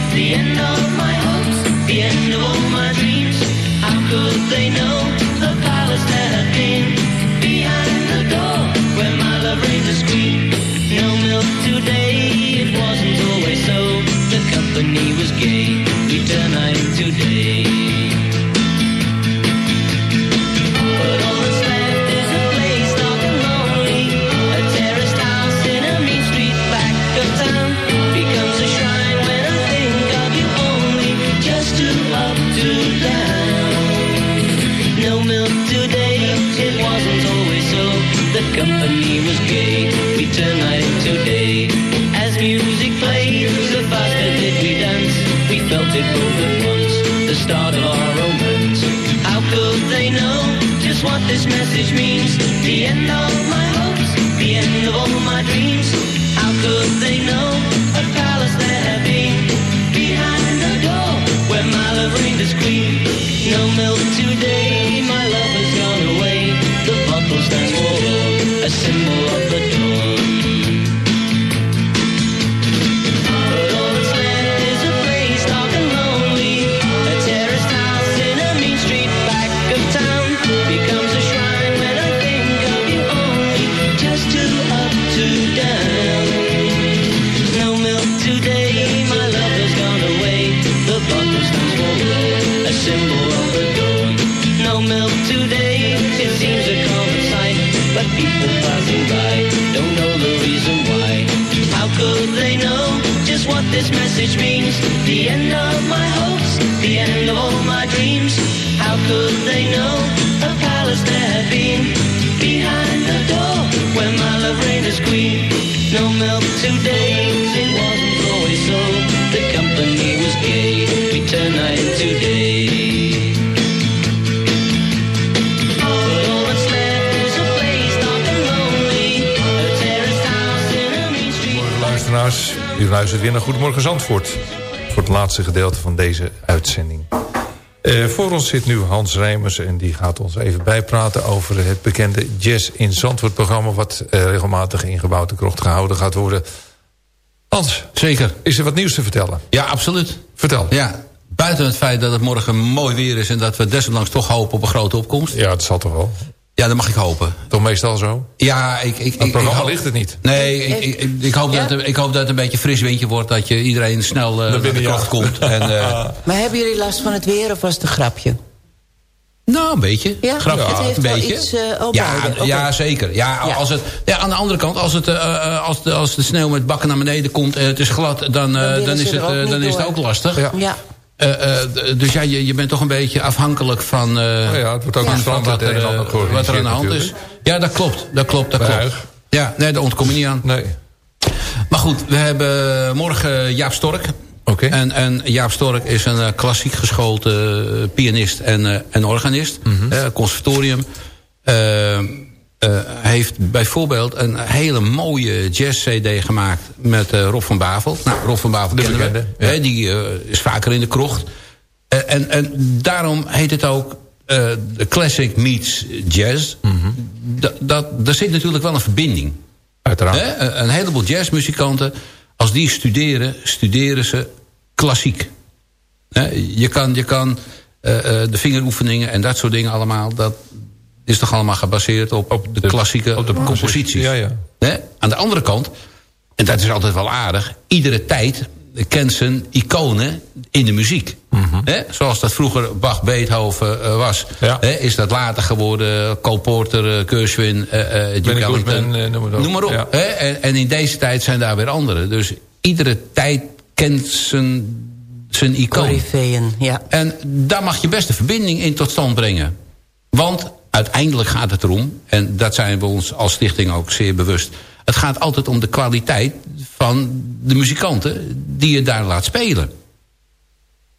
Message means? The end of this message means. The end of my hopes, the end of all my dreams. How could they know u luistert weer naar Goedemorgen Zandvoort. Voor het laatste gedeelte van deze uitzending. Eh, voor ons zit nu Hans Rijmers en die gaat ons even bijpraten... over het bekende Jazz in Zandvoort programma... wat eh, regelmatig in gebouwde krocht gehouden gaat worden. Hans, Zeker. is er wat nieuws te vertellen? Ja, absoluut. Vertel. Ja, buiten het feit dat het morgen mooi weer is... en dat we desondanks toch hopen op een grote opkomst. Ja, het zal toch wel. Ja, dat mag ik hopen. Toch meestal zo? Ja, ik... ik, ik Het programma ik hoop- ligt het niet. Nee, ik, ik, ik, ik hoop dat, het- ik hoop dat het een beetje fris windje wordt... dat je iedereen snel eh, naar de binnen, ja. krocht komt. En, eh, <laughs> Maar hebben jullie last van het weer of was het een grapje? nou, een beetje. Ja, Grapje, het heeft een wel beetje. iets, eh, ja, ja, zeker. Ja, Ja. Als het, ja, aan de andere kant, als, het, als, de, als de sneeuw met bakken naar beneden komt... en het is glad, dan, eh, dan, ze is, het, dan is het ook lastig. Ja. Eh, eh, dus ja, je, je bent toch een beetje afhankelijk van, Oh ja, het wordt ook van, een van wat, er, wat er aan de hand is. Ja, dat klopt. Dat klopt, dat Bij klopt. Ja, nee, daar ontkom je niet aan. Nee. Maar goed, we hebben morgen Jaap Stork. Oké. En, en Jaap Stork is een klassiek geschoten eh, pianist en, en organist. Mhm. Eh, conservatorium. Eh, heeft bijvoorbeeld een hele mooie jazz-cd gemaakt met eh, Rob van Bavel. Nou, Rob van Bavel De kennen we. ja. Die eh, is vaker in de krocht. En, en daarom heet het ook de classic meets jazz. Mhm. Dat, dat, daar zit natuurlijk wel een verbinding. Uiteraard. Hè? Een heleboel jazzmuzikanten, als die studeren, studeren ze klassiek. Hè? Je kan, je kan de vingeroefeningen en dat soort dingen allemaal... dat is toch allemaal gebaseerd op, op de, klassieke op de composities. Ja, ja. Hè? Aan de andere kant, en dat is altijd wel aardig... iedere tijd kent zijn iconen in de muziek. Hè? Zoals dat vroeger Bach, Beethoven eh, was. Ja. Hè? Is dat later geworden Cole Porter, uh, eh, eh. Goodman, eh, noem maar op. Noem maar op. Ja. Hè? En, en in deze tijd zijn daar weer anderen. Dus iedere tijd kent zijn, zijn icoon. Corypheeën, ja. En daar mag je best een verbinding in tot stand brengen. Want uiteindelijk gaat het erom... en dat zijn we ons als stichting ook zeer bewust... het gaat altijd om de kwaliteit van de muzikanten... die je daar laat spelen.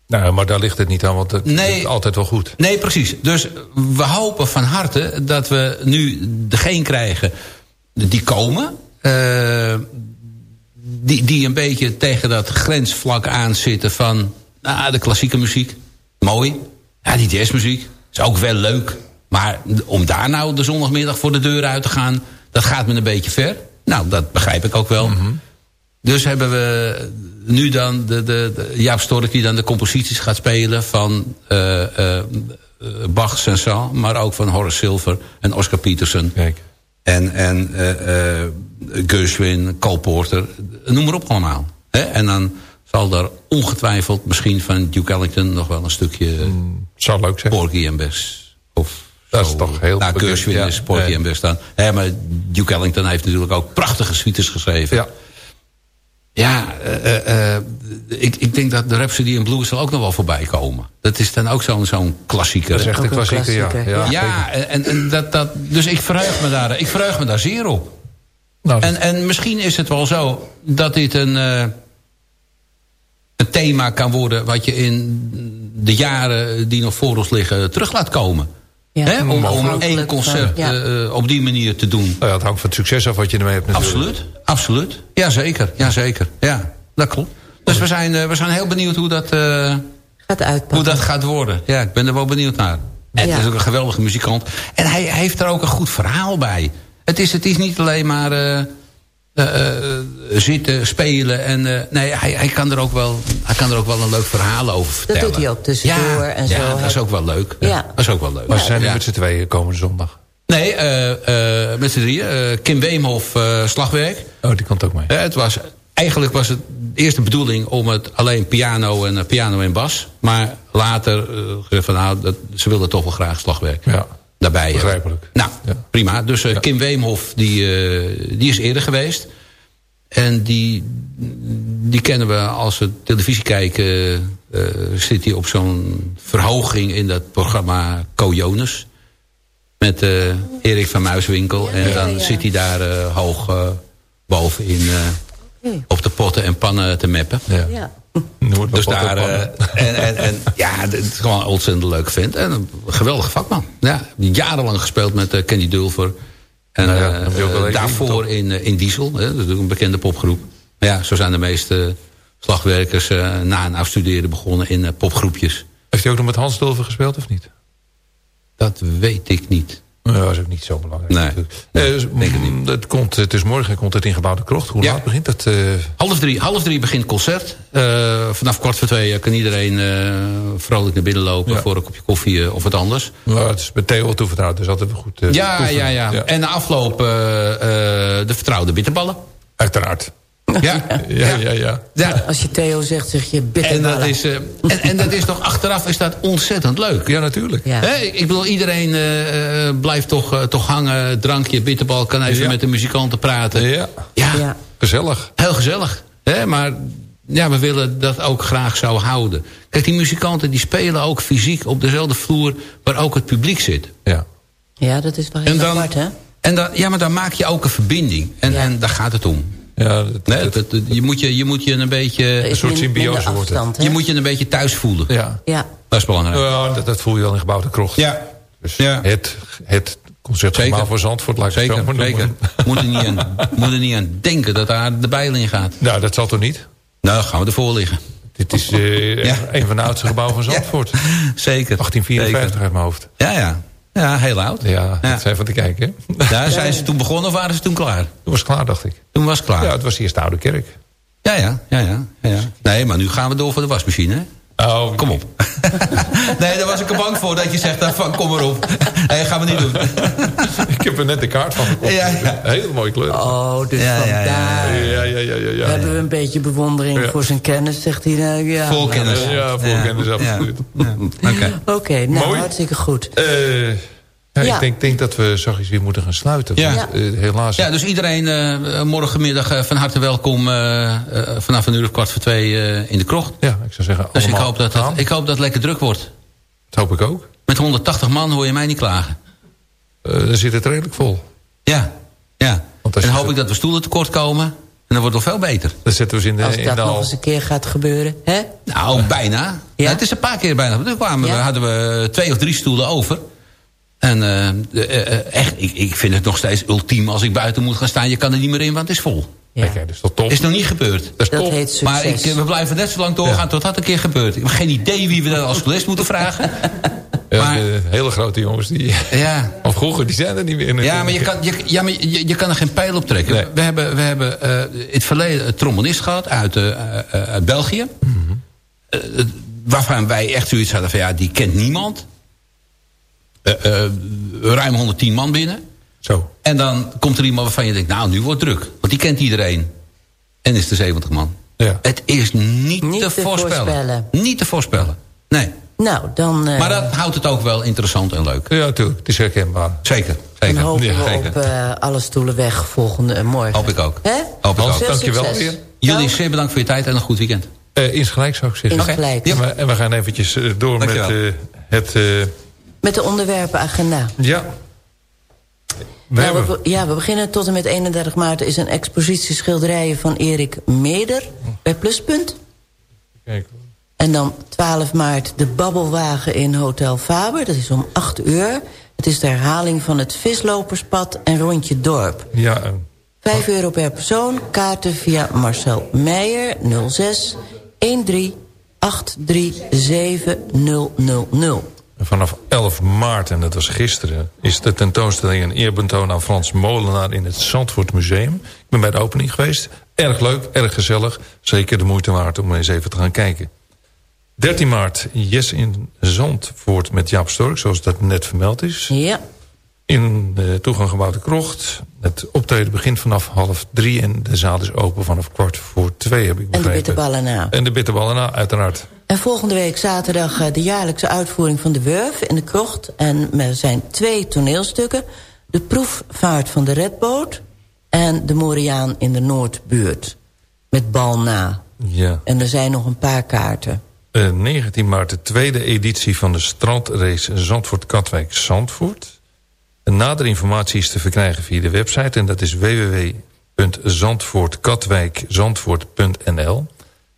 Nou, maar daar ligt het niet aan, want het Nee. is altijd wel goed. Nee, precies. Dus we hopen van harte dat we nu degene krijgen die komen... eh, die, die een beetje tegen dat grensvlak aanzitten van ah, de klassieke muziek. Mooi. Ja, die jazzmuziek is ook wel leuk. Maar om daar nou de zondagmiddag voor de deur uit te gaan... dat gaat me een beetje ver. Nou, dat begrijp ik ook wel. Dus hebben we nu dan de, de, de Jaap Stork die dan de composities gaat spelen... van eh, eh, Bach, Saint-Saëns, maar ook van Horace Silver en Oscar Peterson. Kijk. En, en eh, Gershwin, Cole Porter, noem maar op allemaal. Hè? En dan zal daar ongetwijfeld misschien van Duke Ellington... nog wel een stukje Zou leuk zijn. Porgy en Bess. Of Dat zo. is toch heel Nou, ja. is en maar Duke Ellington heeft natuurlijk ook prachtige suites geschreven. Ja. Ja, eh, eh, eh, ik, ik denk dat de Rhapsody in Blues zal ook nog wel voorbij komen. Dat is dan ook zo'n zo'n klassieker. Dat is echt een klassieker, ja. klassieker, ja. ja, en, en dat, dat, dus ik verheug me daar, ik verheug me daar zeer op. Nou, En, en misschien is het wel zo dat dit een, eh, een thema kan worden... wat je in de jaren die nog voor ons liggen terug laat komen. Ja, Hè? Om, om één van- concert ja. eh, eh, op die manier te doen. nou ja, het hangt van het succes af wat je ermee hebt natuurlijk. Absoluut, absoluut. Jazeker, jazeker. Ja, dat klopt. Dus we zijn, eh, we zijn heel benieuwd hoe dat, eh, Gaat uitpakken. hoe dat gaat worden. Ja, ik ben er wel benieuwd naar. En Ja. het is ook een geweldige muzikant. En hij, hij heeft er ook een goed verhaal bij. Het is, het is niet alleen maar eh, eh, eh, zitten, spelen. En, eh, nee, hij, hij, kan er ook wel, hij kan er ook wel een leuk verhaal over vertellen. doet hij ook tussendoor ja, en ja, zo. dat is ook wel leuk. Ja. Dat is ook wel leuk. Maar ze zijn nu Ja. met z'n tweeën komende zondag. Nee, eh, eh, met z'n drieën. Eh, Kim Weemhof, eh, slagwerk. Oh, die komt ook mee. Ja, het was, eigenlijk was het eerst de bedoeling om het alleen piano en, eh, piano en bas. Maar later eh, van nou, dat, ze wilden toch wel graag slagwerk Ja. Daarbij. Begrijpelijk. Nou, Ja. prima. Dus eh, Kim Weemhof die, eh, die is eerder geweest. En die, die kennen we als we televisie kijken... eh, zit hij op zo'n verhoging in dat programma Cojones. Met eh, Erik van Muiswinkel. En dan zit hij daar eh, hoog bovenin... eh, op de potten en pannen te meppen. Ja. <laughs> Dus daar, eh, en, en, en ja, het is gewoon een ontzettend leuk vent. En een geweldige vakman. Ja, jarenlang gespeeld met eh, Kenny Dulfer. En Nou ja, eh, daarvoor in, in Diesel. Hè, dat is een bekende popgroep. Maar ja, zo zijn de meeste slagwerkers na en afstuderen begonnen in popgroepjes. Heeft hij ook nog met Hans Dulver gespeeld of niet? Dat weet ik niet. Nou, dat is ook niet zo belangrijk. Nee. Eh, Het, komt, het is morgen komt het in gebouwde krocht. Hoe Ja. laat begint het? eh? Half drie, half drie begint het concert. Eh, vanaf kwart voor twee kan iedereen vrolijk naar binnen lopen... Ja. voor een kopje koffie of wat anders. Nou, het is met Theo toevertrouwd, dus altijd goed. Ja, toevertrouwd. ja, ja, En na afloop de vertrouwde bitterballen. Uiteraard. Ja, Ja, ja, ja. ja. Als je Theo zegt, zeg je En, dat is, eh, en, en dat is toch achteraf is dat ontzettend leuk. Ja, natuurlijk. Ja. Ik bedoel, iedereen eh, eh, blijft toch, eh, toch hangen, drankje, bitterbal, kan even Ja. met de muzikanten praten. Ja, Ja, Ja. gezellig. heel gezellig. Hè, maar ja, we willen dat ook graag zo houden. Kijk, die muzikanten die spelen ook fysiek op dezelfde vloer waar ook het publiek zit. Ja. ja, dat is wel heel En dan, apart, hè? en dan, ja, maar dan maak je ook een verbinding. En, Ja. en daar gaat het om. Ja, dat, Nee, dat- dat- dat- je, moet je, je moet je een beetje, soort symbiose het. je moet je een beetje thuis voelen. ja. Ja, Dat is belangrijk. Ja, dat, dat voel je wel in gebouwde krocht. Ja. Dus Ja. het, het concertgebouw Zeker. voor Zandvoort, laat ik het Zeker, zo maar zeker. noemen. Moet er, niet aan, <laughs> moet er niet aan denken dat daar de bijl in gaat. Nou, dat zal toch niet? Nou, dan gaan we ervoor liggen. Dit is eh, Ja. een van de oudste gebouwen van Zandvoort. Zeker. 1854 Zeker. uit mijn hoofd. Ja, ja. Ja, heel oud. Ja, Ja. dat zijn van te kijken. Daar zijn ze toen begonnen of waren ze toen klaar? Toen was het klaar, dacht ik. Toen was het klaar. Ja, het was eerst de Oude Kerk. Ja, ja, ja, ja, ja. Nee, maar nu gaan we door voor de wasmachine. hè? Oh, Kom op. <laughs> nee, daar was ik er bang voor dat je zegt, nou, van, kom maar op. Nee, gaan we niet doen. <laughs> Ik heb er net de kaart van gekocht. Ja, ja. Hele mooie kleur. oh, dus Ja, ja, ja. vandaar Ja, ja, ja, ja. ja. hebben we een beetje bewondering Ja. voor zijn kennis, zegt hij. Nou, ja. Vol kennis. Ja, voor kennis, absoluut. Ja. Oké. Oké, nou, Mooi. hartstikke goed. Eh, ja, Ja. Ik denk, denk dat we zachtjes weer moeten gaan sluiten. Ja. Want, eh, helaas. Ja, dus iedereen eh, morgenmiddag eh, van harte welkom vanaf een uur of kwart voor twee eh, in de krocht. Ja, ik zou zeggen, Dus ik allemaal hoop, dat ik hoop dat het lekker druk wordt. Dat hoop ik ook. Met 180 man hoor je mij niet klagen. Eh, dan zit het redelijk vol. Ja, ja. Want En dan hoop ik dat we stoelen tekort komen. En dan wordt het nog veel beter. Dan zetten we ze in de, Als in dat de nog eens een keer gaat gebeuren, hè? Nou, bijna. Ja? Het is een paar keer bijna. Toen kwamen we, hadden we twee of drie stoelen over. En eh, de- eh, eh, echt, ik, ik vind het nog steeds ultiem als ik buiten moet gaan staan. Je kan er niet meer in, want het is vol. Ja. Kijk, dat is toch top? Is nog niet gebeurd. Dat is Dat top. heet succes. Maar ik, we blijven net zo lang doorgaan Ja. tot dat een keer gebeurt. Ik heb geen idee wie we dan als solist moeten vragen. <laughs> Ja, maar- de hele grote jongens, die, Ja, of vroeger, die zijn er niet meer. ja maar, je kan, je, ja, maar je, je kan er geen pijl op trekken. Nee. We hebben, we hebben eh, in het verleden een trombonist gehad uit, uit België. Eh, waarvan wij echt zoiets hadden van ja, die kent niemand. Eh, eh, ruim 110 man binnen. Zo. En dan komt er iemand waarvan je denkt, nou nu wordt het druk. Want die kent iedereen. En is er 70 man. Ja. Het is niet, Niet te, te voorspellen. voorspellen. Niet te voorspellen. Nee. Nou, dan, eh, Maar dat houdt het ook wel interessant en leuk. Ja, natuurlijk. Het is herkenbaar. Zeker. dan Zeker. hopen Ja, we zeker. op eh, alle stoelen weg volgende morgen. Hoop ik ook. Hè? Hoop ik Hans, ook. Veel dankjewel succes. weer. Jullie zeer bedankt voor je tijd en een goed weekend. Eh insgelijk zou ik zeggen. Insgelijks. En we, en we gaan eventjes door met Dankjewel. eh, het... eh, Met de onderwerpenagenda. ja. We Nou, hebben... we, ja, we beginnen tot en met 31 maart... is een expositie schilderijen van Erik Meder bij Pluspunt. Kijk. En dan 12 maart de babbelwagen in Hotel Faber. Dat is om 8 uur. Het is de herhaling van het Visloperspad en Rondje Dorp. Ja, eh, 5 euro per persoon. Kaarten via Marcel Meijer 06 13 837 000. Vanaf 11 maart, en dat was gisteren... is de tentoonstelling een eerbetoon aan Frans Molenaar... in het Zandvoort Museum. Ik ben bij de opening geweest. Erg leuk, erg gezellig. Zeker de moeite waard om eens even te gaan kijken. 13 maart, Yes in Zandvoort met Jaap Stork... zoals dat net vermeld is. Ja, In de toeganggebouwde krocht. Het optreden begint vanaf half drie... en de zaal is open vanaf kwart voor twee, heb ik en de begrepen. bitterballen na. En de bitterballen na, uiteraard. En volgende week zaterdag eh, de jaarlijkse uitvoering van de Wurf in de krocht. En er zijn twee toneelstukken. De proefvaart van de redboot en de Moriaan in de Noordbuurt. Met bal na. Ja. En er zijn nog een paar kaarten. Eh, 19 maart de tweede editie van de strandrace Zandvoort-Katwijk-Zandvoort. Een nadere informatie is te verkrijgen via de website... en dat is www.zandvoortkatwijkzandvoort.nl.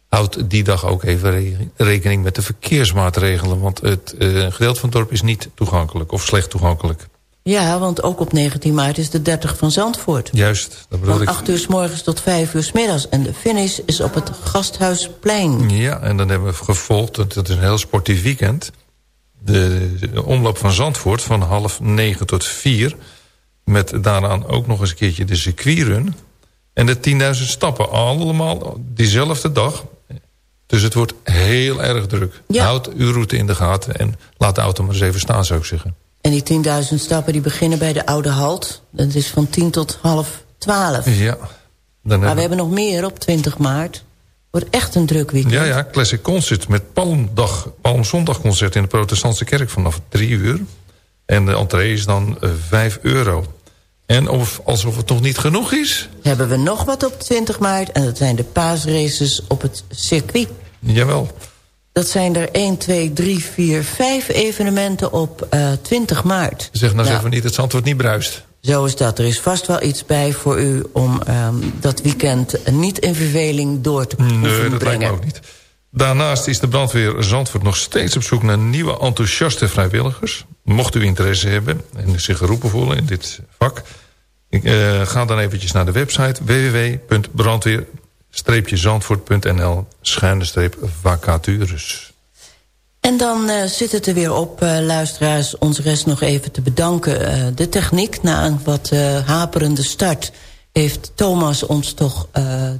Houd die dag ook even re- rekening met de verkeersmaatregelen... want het eh, gedeelte van het dorp is niet toegankelijk of slecht toegankelijk. Ja, want ook op 19 maart is de 30 van Zandvoort. Juist, dat bedoel Van ik. 8 uur s morgens tot 5 uur s middags. En de finish is op het Gasthuisplein. Ja, en dan hebben we gevolgd, dat dat is een heel sportief weekend... De, de omloop van Zandvoort van half negen tot vier... met daaraan ook nog eens een keertje de circuitrun... en de 10.000 stappen, allemaal diezelfde dag. Dus het wordt heel erg druk. Houd uw route in de gaten en laat de auto maar eens even staan, zou ik zeggen. En die 10.000 stappen die beginnen bij de Oude Halt. Dat is van 10 tot half 12. Ja. Dan Maar we hebben nog meer op 20 maart. Wordt echt een druk weekend. Ja, ja, Classic Concert met Palmdag, Palmzondagconcert in de protestantse kerk vanaf drie uur. En de entree is dan eh, 5 euro. En of, alsof het nog niet genoeg is, Hebben we nog wat op 20 maart. En dat zijn de paasraces op het circuit. jawel. Dat zijn er 1, 2, 3, 4, 5 evenementen op eh 20 maart. Zeg nou, zeggen we niet, het Zandvoort niet bruist. Zo is dat. Er is vast wel iets bij voor u om ehm, dat weekend niet in verveling door te hoeven Nee, dat lijkt brengen. me ook niet. Daarnaast is de brandweer Zandvoort nog steeds op zoek naar nieuwe enthousiaste vrijwilligers. Mocht u interesse hebben en zich geroepen voelen in dit vak... ik, eh, ga dan eventjes naar de website www.brandweer-zandvoort.nl schuine streep vacatures. En dan eh, zit het er weer op, eh, luisteraars, ons rest nog even te bedanken. Eh, de techniek, na een wat haperende start... heeft Thomas ons toch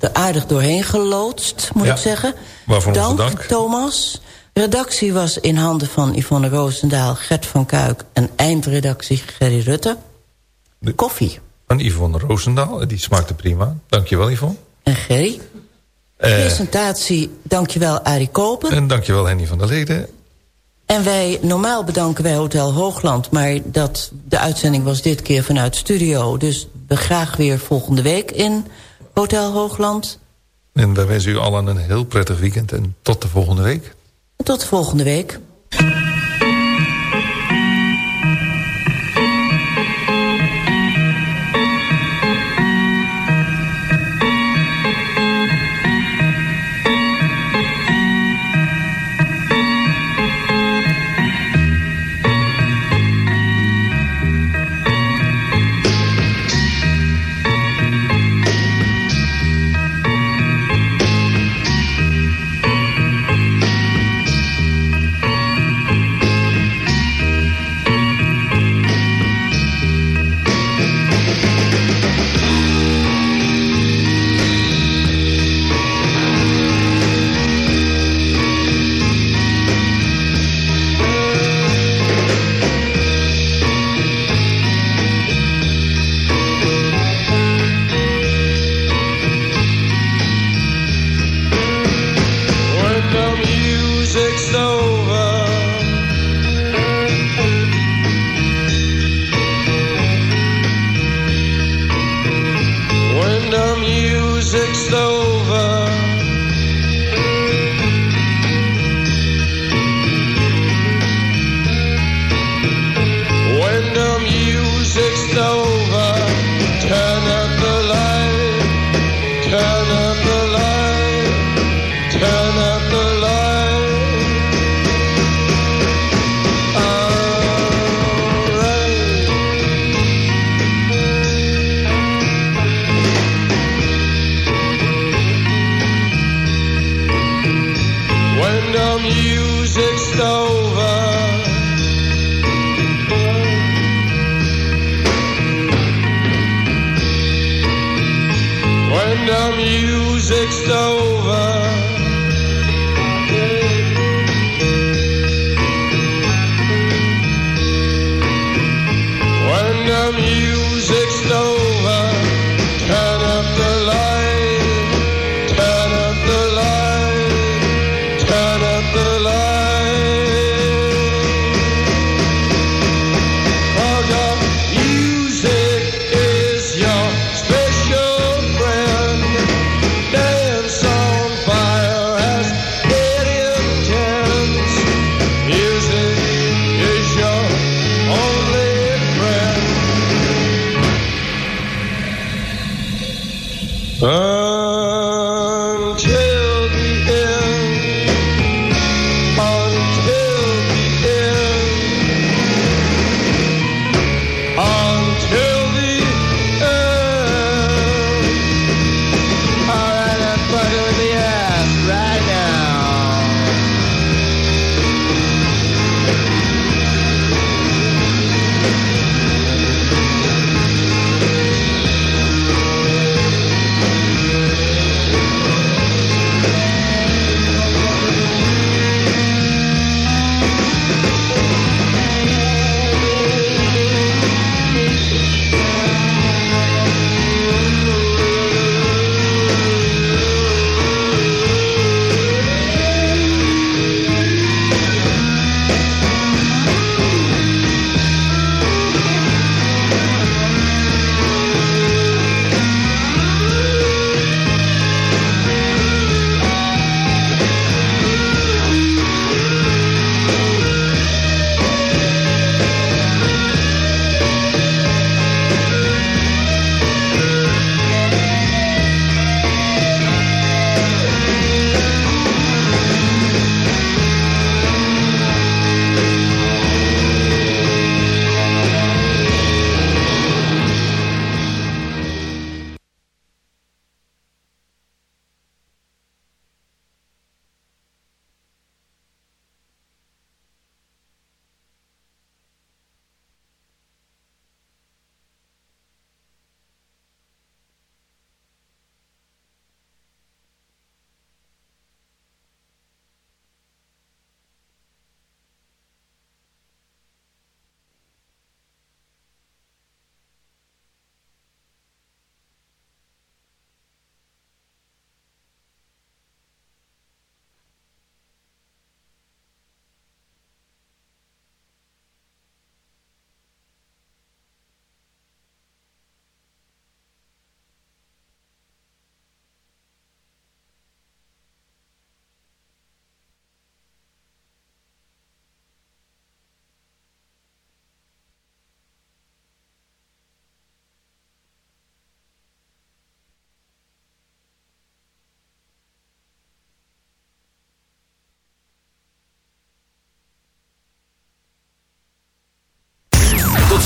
er aardig doorheen geloodst, moet Ja, ik zeggen. waarvoor dank, dank. Thomas. Redactie was in handen van Yvonne Roosendaal, Gert van Kuik... en eindredactie Gerry Rutte. Koffie. Van Yvonne Roosendaal, die smaakte prima. Dankjewel Yvonne. En Gerry. Presentatie, dankjewel Arie Koper. en dankjewel Henny van der Leden. En wij, normaal bedanken wij Hotel Hoogland... maar dat, de uitzending was dit keer vanuit studio. Dus we graag weer volgende week in Hotel Hoogland. En wij wensen u allen een heel prettig weekend en tot de volgende week. Tot volgende week. The music's over.